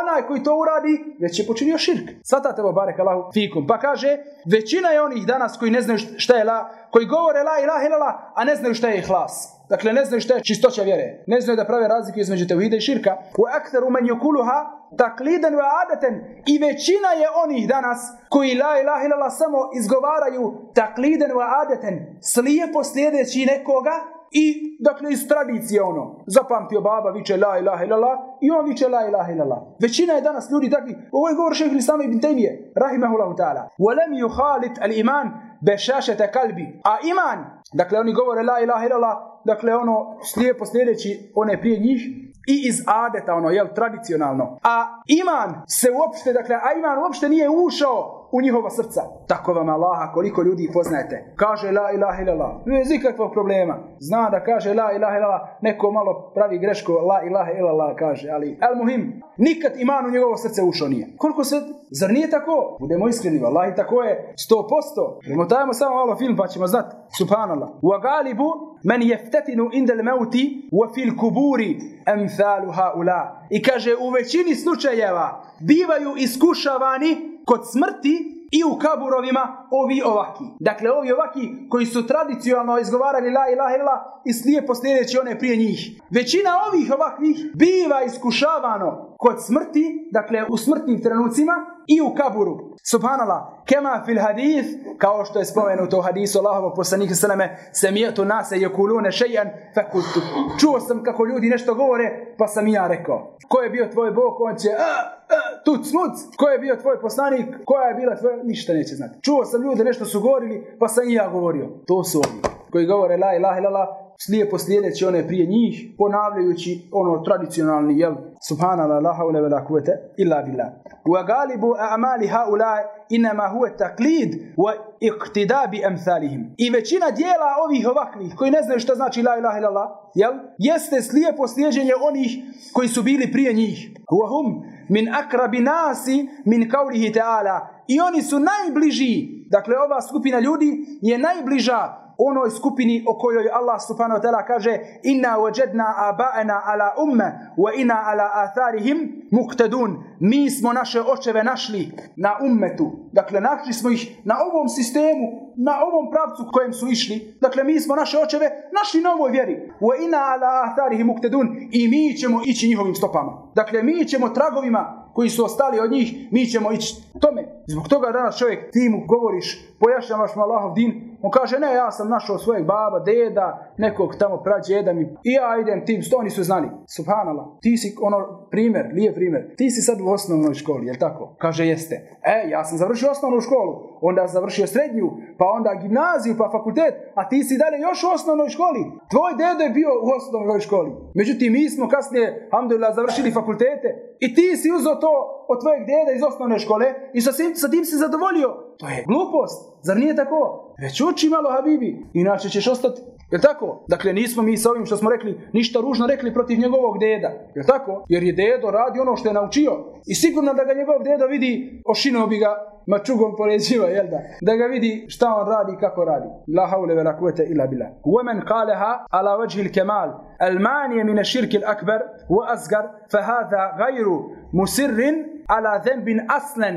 Speaker 2: Onaj koji to uradi, već je počinio širk. Svatate ovo, barek Allahu, fikum. Pa kaže, većina je onih danas koji ne znaju šta je la, koji govore la ilaha ilala, a ne znaju šta je ihlas. Dakle, ne znaju šta je čistoća vjere. Ne znaju da prave razliku između tevhida i širka. U aktaru men yukuluha takliden ve adeten. I većina je onih danas koji la ilaha illallah samo izgovaraju takliden ve adeten. Slijepo sljedeći nekoga I, dakle, iz tradicije ono, zapamtio baba, viče la ilaha illallah, i on viče la ilaha illallah. Većina je danas ljudi takvi, ovo je govor šehr Islama ibn Taymiye, rahimahullahu ta'ala. Walem yuhalit al iman bešašete kalbi. A iman, dakle, oni govore la ilaha illallah, dakle, ono, slijepo sljedeći one prije njih, i iz adeta, ono, jel, tradicionalno. A iman se uopšte, dakle, a iman uopšte nije ušao u njihova srca. Tako vam Allaha, koliko ljudi poznajete. Kaže la ilaha illallah. Bez ikakvog problema. Zna da kaže la ilaha illallah. Neko malo pravi greško la ilaha illallah kaže. Ali el muhim. Nikad iman u njegovo srce ušao nije. Koliko se Zar nije tako? Budemo iskreni, vallahi tako je 100%. Premotajmo samo malo film pa ćemo znati. Subhanallah. Wa galibu men jeftetinu indel meuti wa fil kuburi emthalu haula. I kaže u većini slučajeva bivaju iskušavani kod smrti i u kaburovima ovi ovaki. Dakle, ovi ovaki koji su tradicionalno izgovarali la ilaha illa i slijepo sljedeći one prije njih. Većina ovih ovakvih biva iskušavano kod smrti, dakle u smrtnim trenucima i u kaburu. Subhanallah, kema fil hadith, kao što je spomenuto u hadisu Allahovu poslanika sallame, samijetu nase jekulune šejan, fakultu. Čuo sam kako ljudi nešto govore, pa sam ja rekao. Ko je bio tvoj Bog, on će, a, a, tuc, muc. Ko je bio tvoj poslanik, koja je bila tvoja, ništa neće znati. Čuo sam ljude, nešto su govorili, pa sam i ja govorio. To su oni koji govore la ilaha illallah, slijepo slijedeći one prije njih, ponavljajući ono tradicionalni, jel, subhanallah, la haule vela kuvete, illa billah. Wa galibu a'mali haula inama huwa taqlid wa iqtida bi amsalihim. I većina dijela ovih ovakvih koji ne znaju šta znači la ilaha illallah, jel? Jeste slijepo slijeđenje onih koji su bili prije njih. Wa hum min akrabi nasi min qawlihi ta'ala. I oni su najbliži, dakle ova skupina ljudi je najbliža onoj skupini o kojoj Allah subhanahu wa ta'ala kaže inna wajadna aba'ana ala umme wa inna ala atharihim muqtadun. Mi smo naše očeve našli na ummetu. Dakle našli smo ih na ovom sistemu na ovom pravcu kojem su išli. Dakle mi smo naše očeve našli na ovoj vjeri. Wa inna ala atharihim muqtadun. I mi ćemo ići njihovim stopama. Dakle mi ćemo tragovima koji su ostali od njih, mi ćemo ići tome. Zbog toga danas čovjek, ti mu govoriš, pojašnjavaš mu Allahov din, on kaže, ne, ja sam našao svojeg baba, deda, nekog tamo prađeda mi, i ja idem tim, sto oni su znali. Subhanallah, ti si ono primjer, lijep primjer, ti si sad u osnovnoj školi, je tako? Kaže, jeste. E, ja sam završio osnovnu školu, onda završio srednju, pa onda gimnaziju, pa fakultet, a ti si dalje još u osnovnoj školi. Tvoj dedo je bio u osnovnoj školi. Međutim, mi smo kasnije, alhamdulillah, završili fakultete i ti si uzeo to od tvojeg djeda iz osnovne škole i sa, svim, sa tim si zadovoljio. To je glupost. Zar nije tako? Već uči malo, Habibi. Inače ćeš ostati Je tako? Dakle, nismo mi sa ovim što smo rekli ništa ružno rekli protiv njegovog deda. Je tako? Jer je dedo radi ono što je naučio. I sigurno da ga njegov dedo vidi, ošinuo bi ga mačugom poređiva, jel da? Da ga vidi šta on radi i kako radi. La haule vela kuvete ila bila. Umen kaleha ala vajhi kemal. Al manije mine širki akbar wa azgar. fa hada gajru musirrin ala zembin aslen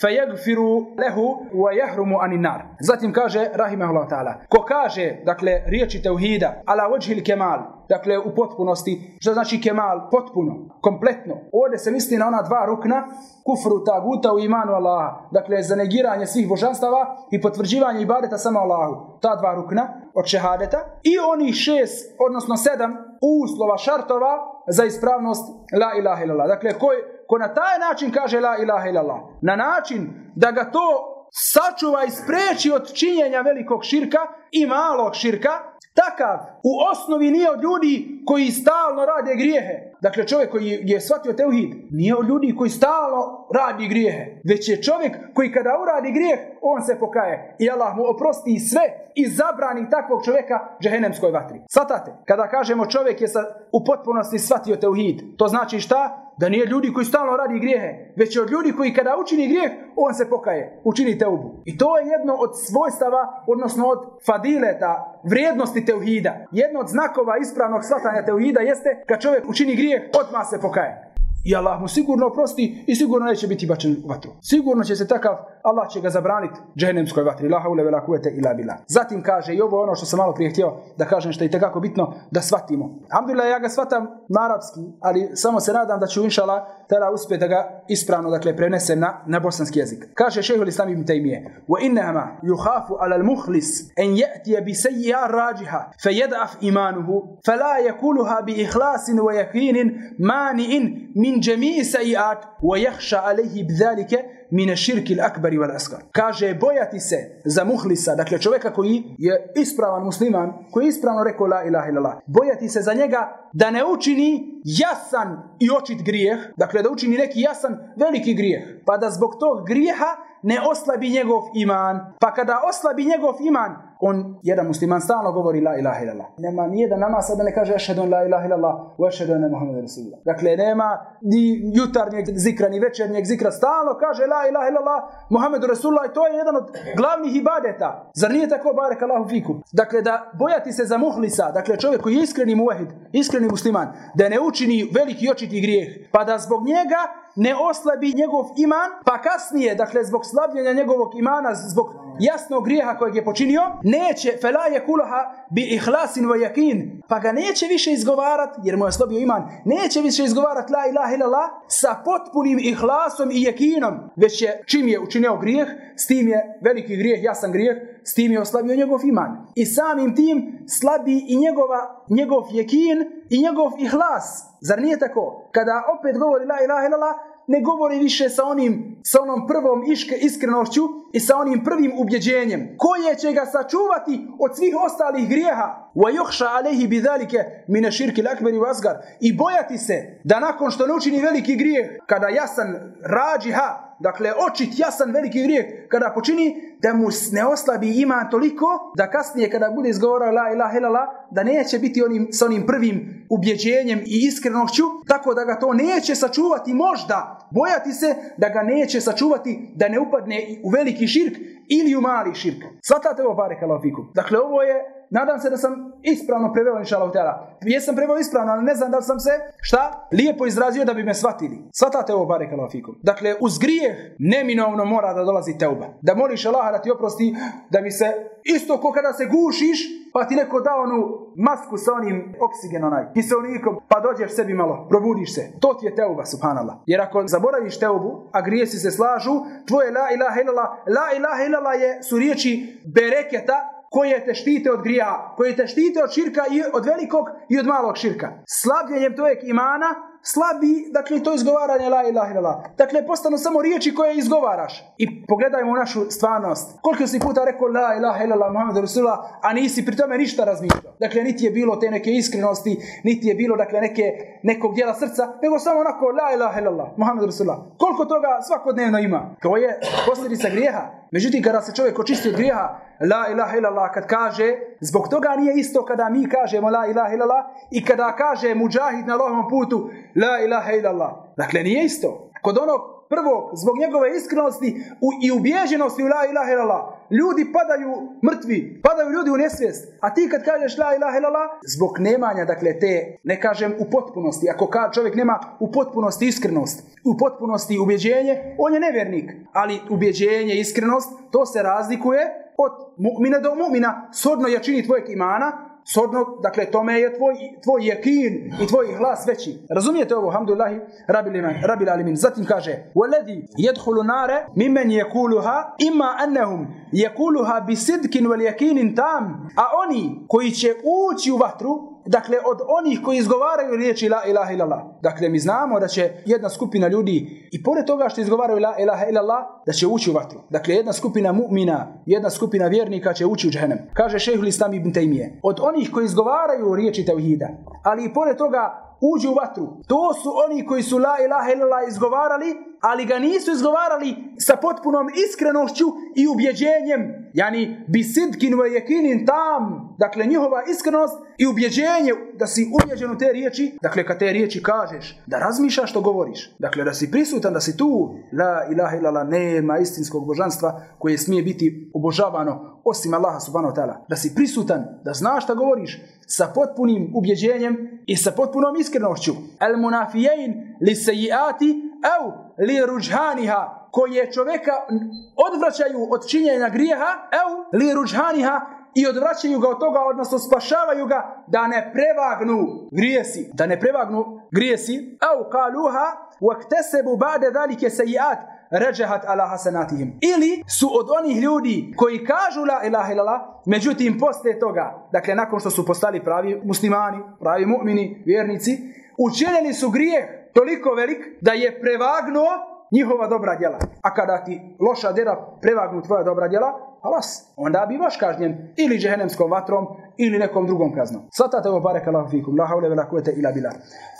Speaker 2: fayagfiru lahu wa jehrumu anin nar. Zatim kaže rahimahullah taala. Ko kaže dakle riječi tauhida ala wajhi kemal dakle u potpunosti što znači kemal potpuno kompletno ovde se misli na ona dva rukna kufru taguta u imanu Allaha dakle za negiranje svih božanstava i potvrđivanje ibadeta samo Allahu ta dva rukna od šehadeta i oni šest odnosno sedam uslova šartova za ispravnost la ilaha illallah dakle koji ko na taj način kaže la ilaha illallah, na način da ga to sačuva i spreči od činjenja velikog širka i malog širka, takav u osnovi nije od ljudi koji stalno rade grijehe. Dakle, čovjek koji je shvatio teuhid, nije od ljudi koji stalno radi grijehe, već je čovjek koji kada uradi grijeh, on se pokaje i Allah mu oprosti sve i zabrani takvog čovjeka džehennemskoj vatri. Svatate, kada kažemo čovjek je sa, u potpunosti shvatio teuhid, to znači šta? Da nije ljudi koji stalno radi grijehe, već od ljudi koji kada učini grijeh, on se pokaje, učini teubu. I to je jedno od svojstava, odnosno od fadileta, vrijednosti teuhida. Jedno od znakova ispravnog shvatanja teuhida jeste kad čovjek učini grijeh, odmah se pokaje. I Allah mu sigurno oprosti i sigurno neće biti bačen u vatru. Sigurno će se takav, Allah će ga zabraniti džehennemskoj vatri. La haule vela kuvete ila bila. Zatim kaže, i ovo ono što sam malo prije htio da kažem što je tekako bitno da shvatimo. Alhamdulillah, ja ga shvatam na arapski, ali samo se nadam da ću inšala tada uspjeti da ga ispravno dakle, prenesem na, na bosanski jezik. Kaže šehol islam ibn Taymiye, wa innama yuhafu ala al-mukhlis en je'tije bi sejja rađiha fe jedaf imanuhu fe la yakuluha min min sajiat wa jahša alayhi bdhalike mine širki l'akbari akbar wal asghar kaže bojati se za muhlisa dakle čovjeka koji je ispravan musliman koji je ispravno rekao la ilaha illallah. Bojati se za njega da ne učini jasan i očit grijeh dakle da učini neki jasan veliki grijeh. Pa da zbog tog grijeha ne oslabi njegov iman. Pa kada oslabi njegov iman, on, jedan musliman, stalno govori la ilaha illallah. Nema nijedan namaz da ne kaže ašhedun la ilaha illallah u ašhedun ne Muhammed Rasulullah. Dakle, nema ni jutarnjeg zikra, ni večernjeg zikra, stalno kaže la ilaha illallah Muhammed Rasulullah i to je jedan od glavnih ibadeta. Zar nije tako, barek Allahu fiku? Dakle, da bojati se za muhlisa, dakle čovjek koji je iskreni muahid, iskreni musliman, da ne učini veliki očiti grijeh, pa da zbog njega ne oslabi njegov iman, pa kasnije, dakle, zbog slabljenja njegovog imana, zbog jasnog grijeha kojeg je počinio, neće, fela je kulaha bi ihlasin wa yakin, pa ga neće više izgovarat, jer mu je slabio iman, neće više izgovarat la ilaha illallah sa potpunim ihlasom i yakinom, već je, čim je učinio grijeh, s tim je veliki grijeh, jasan grijeh, s tim je oslabio njegov iman. I samim tim slabi i njegova, njegov jekin i njegov ihlas. Zar nije tako? Kada opet govori la ilaha illallah, ne govori više sa onim sa onom prvom iške iskrenošću i sa onim prvim ubjeđenjem koje će ga sačuvati od svih ostalih grijeha wa yukhsha alayhi bidhalika min ash-shirk al-akbar wa asghar i bojati se da nakon što ne učini veliki grijeh kada jasan rađiha dakle očit jasan veliki grijeh kada počini da mu ne oslabi ima toliko da kasnije kada bude izgovorao la ilaha illallah da neće biti onim sa onim prvim ubjeđenjem i iskrenošću tako da ga to neće sačuvati možda. Bojati se da ga neće sačuvati da ne upadne u veliki širk ili u mali širk. Svatate ovo bare kalafiku dakle ovo je nadam se da sam ispravno preveo inša Allah. Jesam preveo ispravno, ali ne znam da sam se, šta, lijepo izrazio da bi me shvatili. Svatate ovo bare kalafikum. Dakle, uz grijeh neminovno mora da dolazi teuba. Da moliš Allaha da ti oprosti, da mi se, isto ko kada se gušiš, pa ti neko da onu masku sa onim oksigen onaj, kiselnikom, pa dođeš sebi malo, probudiš se. To ti je teuba, subhanallah. Jer ako zaboraviš teubu, a grijesi se slažu, tvoje la ilaha illallah, la ilaha illallah je, su riječi bereketa, koje te štite od grija, koje te štite od širka i od velikog i od malog širka. Slabljenjem tojeg imana, slabi, dakle, to izgovaranje la ilaha illallah. Dakle, postanu samo riječi koje izgovaraš. I pogledajmo našu stvarnost. Koliko si puta rekao la ilaha illallah Muhammed Rasulullah, a nisi pri tome ništa razmišljao. Dakle, niti je bilo te neke iskrenosti, niti je bilo, dakle, neke, nekog dijela srca, nego samo onako la ilaha illallah Muhammed Rasulullah. Koliko toga svakodnevno ima? To je posljedica grijeha. Međutim, kada se čovjek očisti od grijeha, la ilaha illallah, kad kaže, zbog toga nije isto kada mi kažemo la ilaha illallah i kada kaže muđahid na Allahovom putu, la ilaha illallah. Dakle, nije isto. Kod onog prvo, zbog njegove iskrenosti u, i ubježenosti u la ilaha illallah, ljudi padaju mrtvi, padaju ljudi u nesvijest. A ti kad kažeš la ilaha illallah, zbog nemanja, dakle, te, ne kažem u potpunosti, ako ka, čovjek nema u potpunosti iskrenost, u potpunosti ubjeđenje, on je nevjernik. Ali ubjeđenje, iskrenost, to se razlikuje od mu'mina do mu'mina, sodno jačini tvojeg imana, sodno, dakle, tome je tvoj, tvoj jekin i tvoj glas veći. Razumijete ovo, hamdulillahi, rabil alimin. Zatim kaže, وَلَدِي يَدْخُلُ نَارَ مِمَنْ يَكُولُهَا إِمَّا أَنَّهُمْ يَكُولُهَا بِسِدْكٍ وَلْيَكِينٍ tam. A oni koji će ući u vatru, dakle od onih koji izgovaraju riječi la ilaha illallah. Dakle mi znamo da će jedna skupina ljudi i pored toga što izgovaraju la ilaha illallah da će ući u vatru. Dakle jedna skupina mu'mina, jedna skupina vjernika će ući u džehennem. Kaže šejhul Islam ibn Taymije. Od onih koji izgovaraju riječi tauhida, ali i pored toga uđu u vatru. To su oni koji su la ilaha illallah izgovarali, ali ga nisu izgovarali sa potpunom iskrenošću i ubjeđenjem. Yani, bi sidkin ve jekinin tam. Dakle, njihova iskrenost i ubjeđenje, da si ubjeđen u te riječi, dakle, kad te riječi kažeš, da razmišljaš što govoriš. Dakle, da si prisutan, da si tu, la ilaha illallah, nema istinskog božanstva koje smije biti obožavano osim Allaha subhanahu wa ta'ala. Da si prisutan, da znaš šta govoriš, sa potpunim ubjeđenjem i sa potpunom iskrenošću. El munafijein li sejiati au li ruđhaniha koje čoveka odvraćaju od činjenja grijeha au li ruđhaniha i odvraćaju ga od toga, odnosno spašavaju ga da ne prevagnu grijesi. Da ne prevagnu grijesi. Au kaluha waktesebu ba'de dhalike sejiat ređehat ala hasanatihim. Ili su od onih ljudi koji kažu la ilaha illallah, međutim posle toga, dakle nakon što su postali pravi muslimani, pravi mu'mini, vjernici, učinili su grijeh toliko velik da je prevagnuo njihova dobra djela. A kada ti loša djela prevagnu tvoja dobra djela, halas, onda bivaš kažnjen ili džehennemskom vatrom ili nekom drugom kaznom. Svatate ovo barek Allah fikum, la haule vela kuvete ila bila.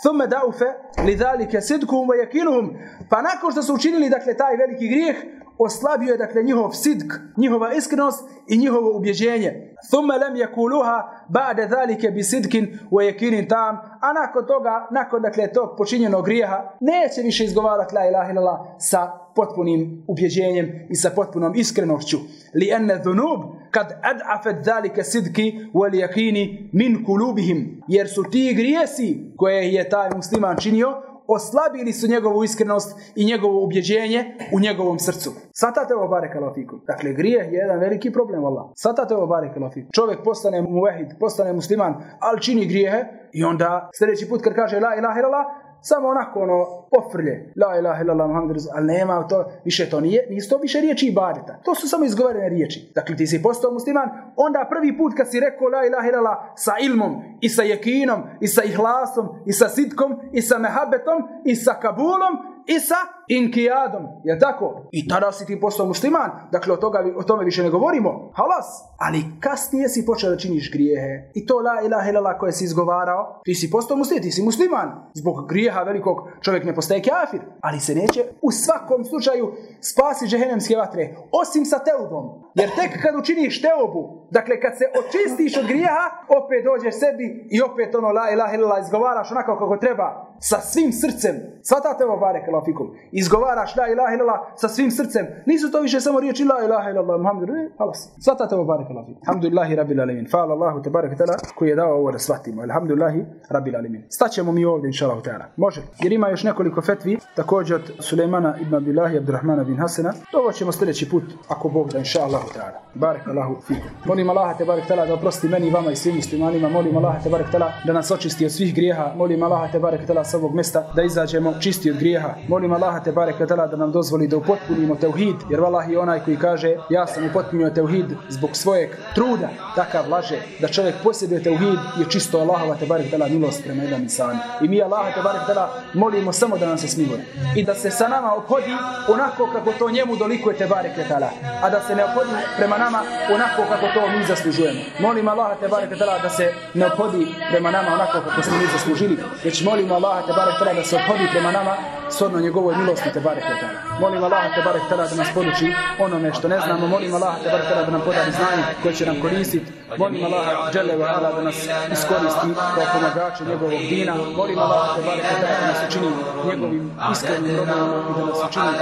Speaker 2: Thumme daufe li dhalike sidkum ve jekinuhum, pa nakon što su učinili dakle taj veliki grijeh, oslabio je dakle njihov sidk, njihova iskrenost i njihovo ubjeđenje. Thumma lam yakuluha ba'da zalika bi sidkin wa yakinin tam. A nakon toga, nakon dakle tog počinjenog grijeha, neće više izgovarati la ilaha illallah sa potpunim ubjeđenjem i sa potpunom iskrenošću. Li enne dhunub kad ad'afet zalika sidki wal yakini min kulubihim. Jer su ti grijesi koje je taj musliman činio, oslabili su njegovu iskrenost i njegovo ubjeđenje u njegovom srcu. Satate ovo bare kalafiku. Dakle, grije je jedan veliki problem, Allah. Satate ovo bare kalafiku. Čovjek postane muvehid, postane musliman, ali čini grijehe i onda sljedeći put kad kaže la ilaha illallah, samo onako ono pofrlje. La ilaha illallah muhammed rasul nema to više to nije nisu to više riječi ibadeta. To su samo izgovorene riječi. Dakle ti si postao musliman onda prvi put kad si rekao la ilaha illallah sa ilmom i sa jekinom i sa ihlasom i sa sitkom i sa mehabetom i sa kabulom i sa inkijadom, je tako? I tada si ti postao musliman, dakle o, toga, o tome više ne govorimo, halas. Ali kasnije si počeo da činiš grijehe. I to la ilaha ilala koje si izgovarao, ti si postao musliman, ti si musliman. Zbog grijeha velikog čovjek ne postaje kafir, ali se neće u svakom slučaju spasi džehennemske vatre, osim sa teubom. Jer tek kad učiniš teubu, dakle kad se očistiš od grijeha, opet dođeš sebi i opet ono la ilaha ilala izgovaraš onako kako treba, sa svim srcem. Svatate ovo barek fikum izgovaraš la ilaha illallah sa svim srcem. Nisu to više samo riječi la ilaha illallah Muhammed halas. Svatate ovo barek Allah. Alhamdulillahi rabbil alamin. Fa'ala Allahu tebarek tala koji je dao ovo da shvatimo. Alhamdulillahi rabbil alamin. Staćemo mi ovdje inshallah taala. Može. Jer ima još nekoliko fetvi također od Sulejmana ibn Abdullahi Abdurrahmana bin Hasana. To ćemo sljedeći put ako Bog da inshallah taala. Barek Allahu fikum. Molim Allaha tebarek tala da oprosti meni vama i svim muslimanima. Molim Allaha tebarek tala da nas očisti od svih grijeha. Molim Allaha tebarek tala sa ovog mesta da izađemo čisti od grijeha. Molim Allaha te barek da nam dozvoli da upotpunimo tauhid, jer vallahi onaj koji kaže ja sam upotpunio tauhid zbog svojeg truda, takav laže da čovjek posjeduje tauhid je čisto Allahova te barek tala milost prema jedan insanu. I mi Allaha te barek tala molimo samo da nam se smiluje i da se sa nama obhodi onako kako to njemu dolikuje te barek tala, a da se ne obhodi prema nama onako kako to mi zaslužujemo. Molim Allaha te barek tala da se ne obhodi prema nama onako kako smo mi zaslužili, već molimo Allaha te barek tala da se obhodi prema nama sodno njegovoj milosti te barek tala. Molim Allah te barek tala da nas poduči onome što ne znamo. Molim Allah te barek tala da nam podari znanje koje će nam koristiti. Molim Allah dželle ve ala da nas iskoristi kao pomagače njegovog dina. Molim Allah te barek tala da nas učini njegovim iskrenim robovima i da nas učini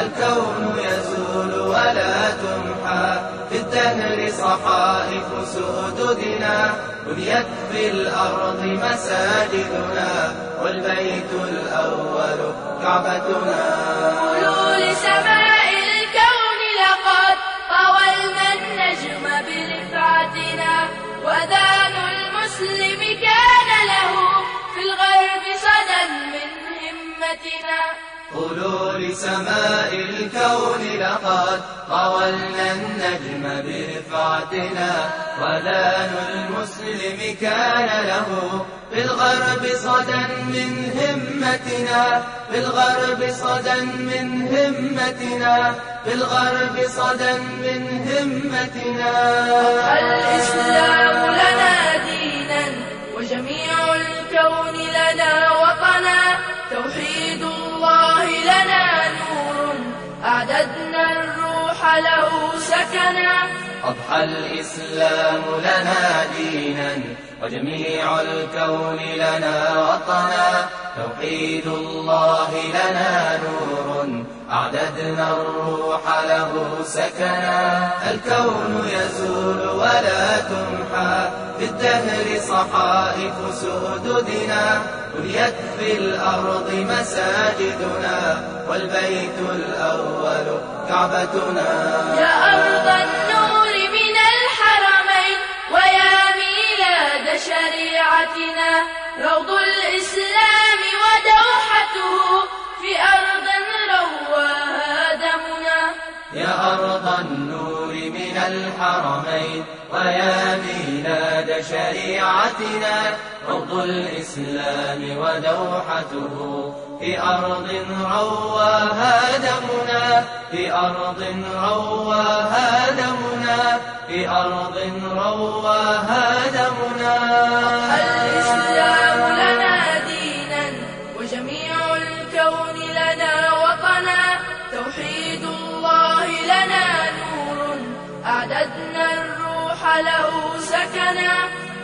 Speaker 1: الكون يزول ولا تمحى في الدهر صحائف سؤددنا بنيت في الأرض مساجدنا والبيت الأول كعبتنا.
Speaker 3: قولوا لسماء الكون لقد طولنا النجم برفعتنا وذان المسلم كان له في الغرب صدى من همتنا.
Speaker 1: قولوا لسماء الكون لقد طولنا النجم برفعتنا وذان المسلم كان له في الغرب صدى من همتنا في الغرب صدى من همتنا في الغرب صدى من همتنا.
Speaker 3: الإسلام لنا دينا وجميع الكون
Speaker 1: أضحى الإسلام لنا دينا وجميع الكون لنا وطنا. توحيد الله لنا نور أعددنا الروح له سكنا. الكون يزول ولا تمحى في الدهر صحائف سؤددنا بنيت في الأرض مساجدنا والبيت الأول كعبتنا.
Speaker 3: يا أرض شريعتنا روض الإسلام ودوحته في أرض
Speaker 1: الحرمين ويا ميلاد شريعتنا روض الإسلام ودوحته في أرض رواها دمنا في أرض رواها دمنا في أرض رواها دمنا
Speaker 3: الإسلام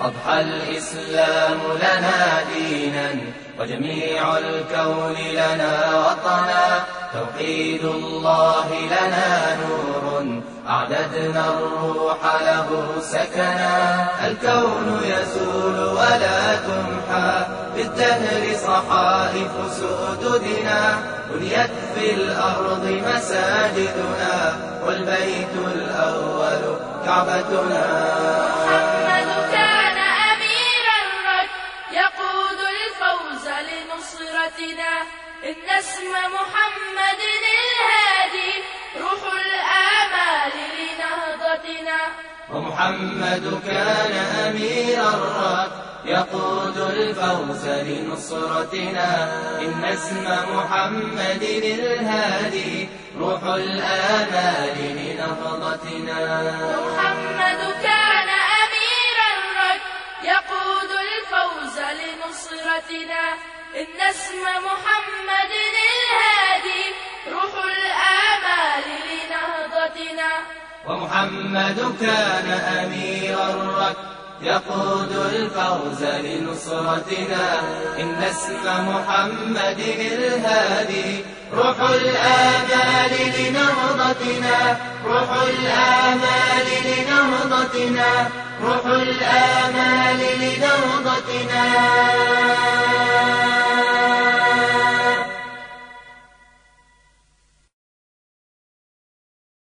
Speaker 1: أضحى الإسلام لنا دينا وجميع الكون لنا وطنا. توحيد الله لنا نور أعددنا الروح له سكنا. الكون يزول ولا تمحى بالدهر صحائف سؤددنا بنيت في الأرض مساجدنا والبيت الأول كعبتنا.
Speaker 3: إن اسم محمد الهادي روح الآمال لنهضتنا.
Speaker 1: ومحمد كان أمير الرب يقود الفوز لنصرتنا. إن اسم محمد الهادي روح الآمال لنهضتنا.
Speaker 3: محمد كان أمير الرك يقود الفوز لنصرتنا. إن اسم محمد الهادي روح الآمال لنهضتنا.
Speaker 1: ومحمد كان أمير الرك يقود الفوز لنصرتنا. إن اسم محمد الهادي روح الآمال لنهضتنا. روح الآمال لنهضتنا. روح الآمال لنهضتنا.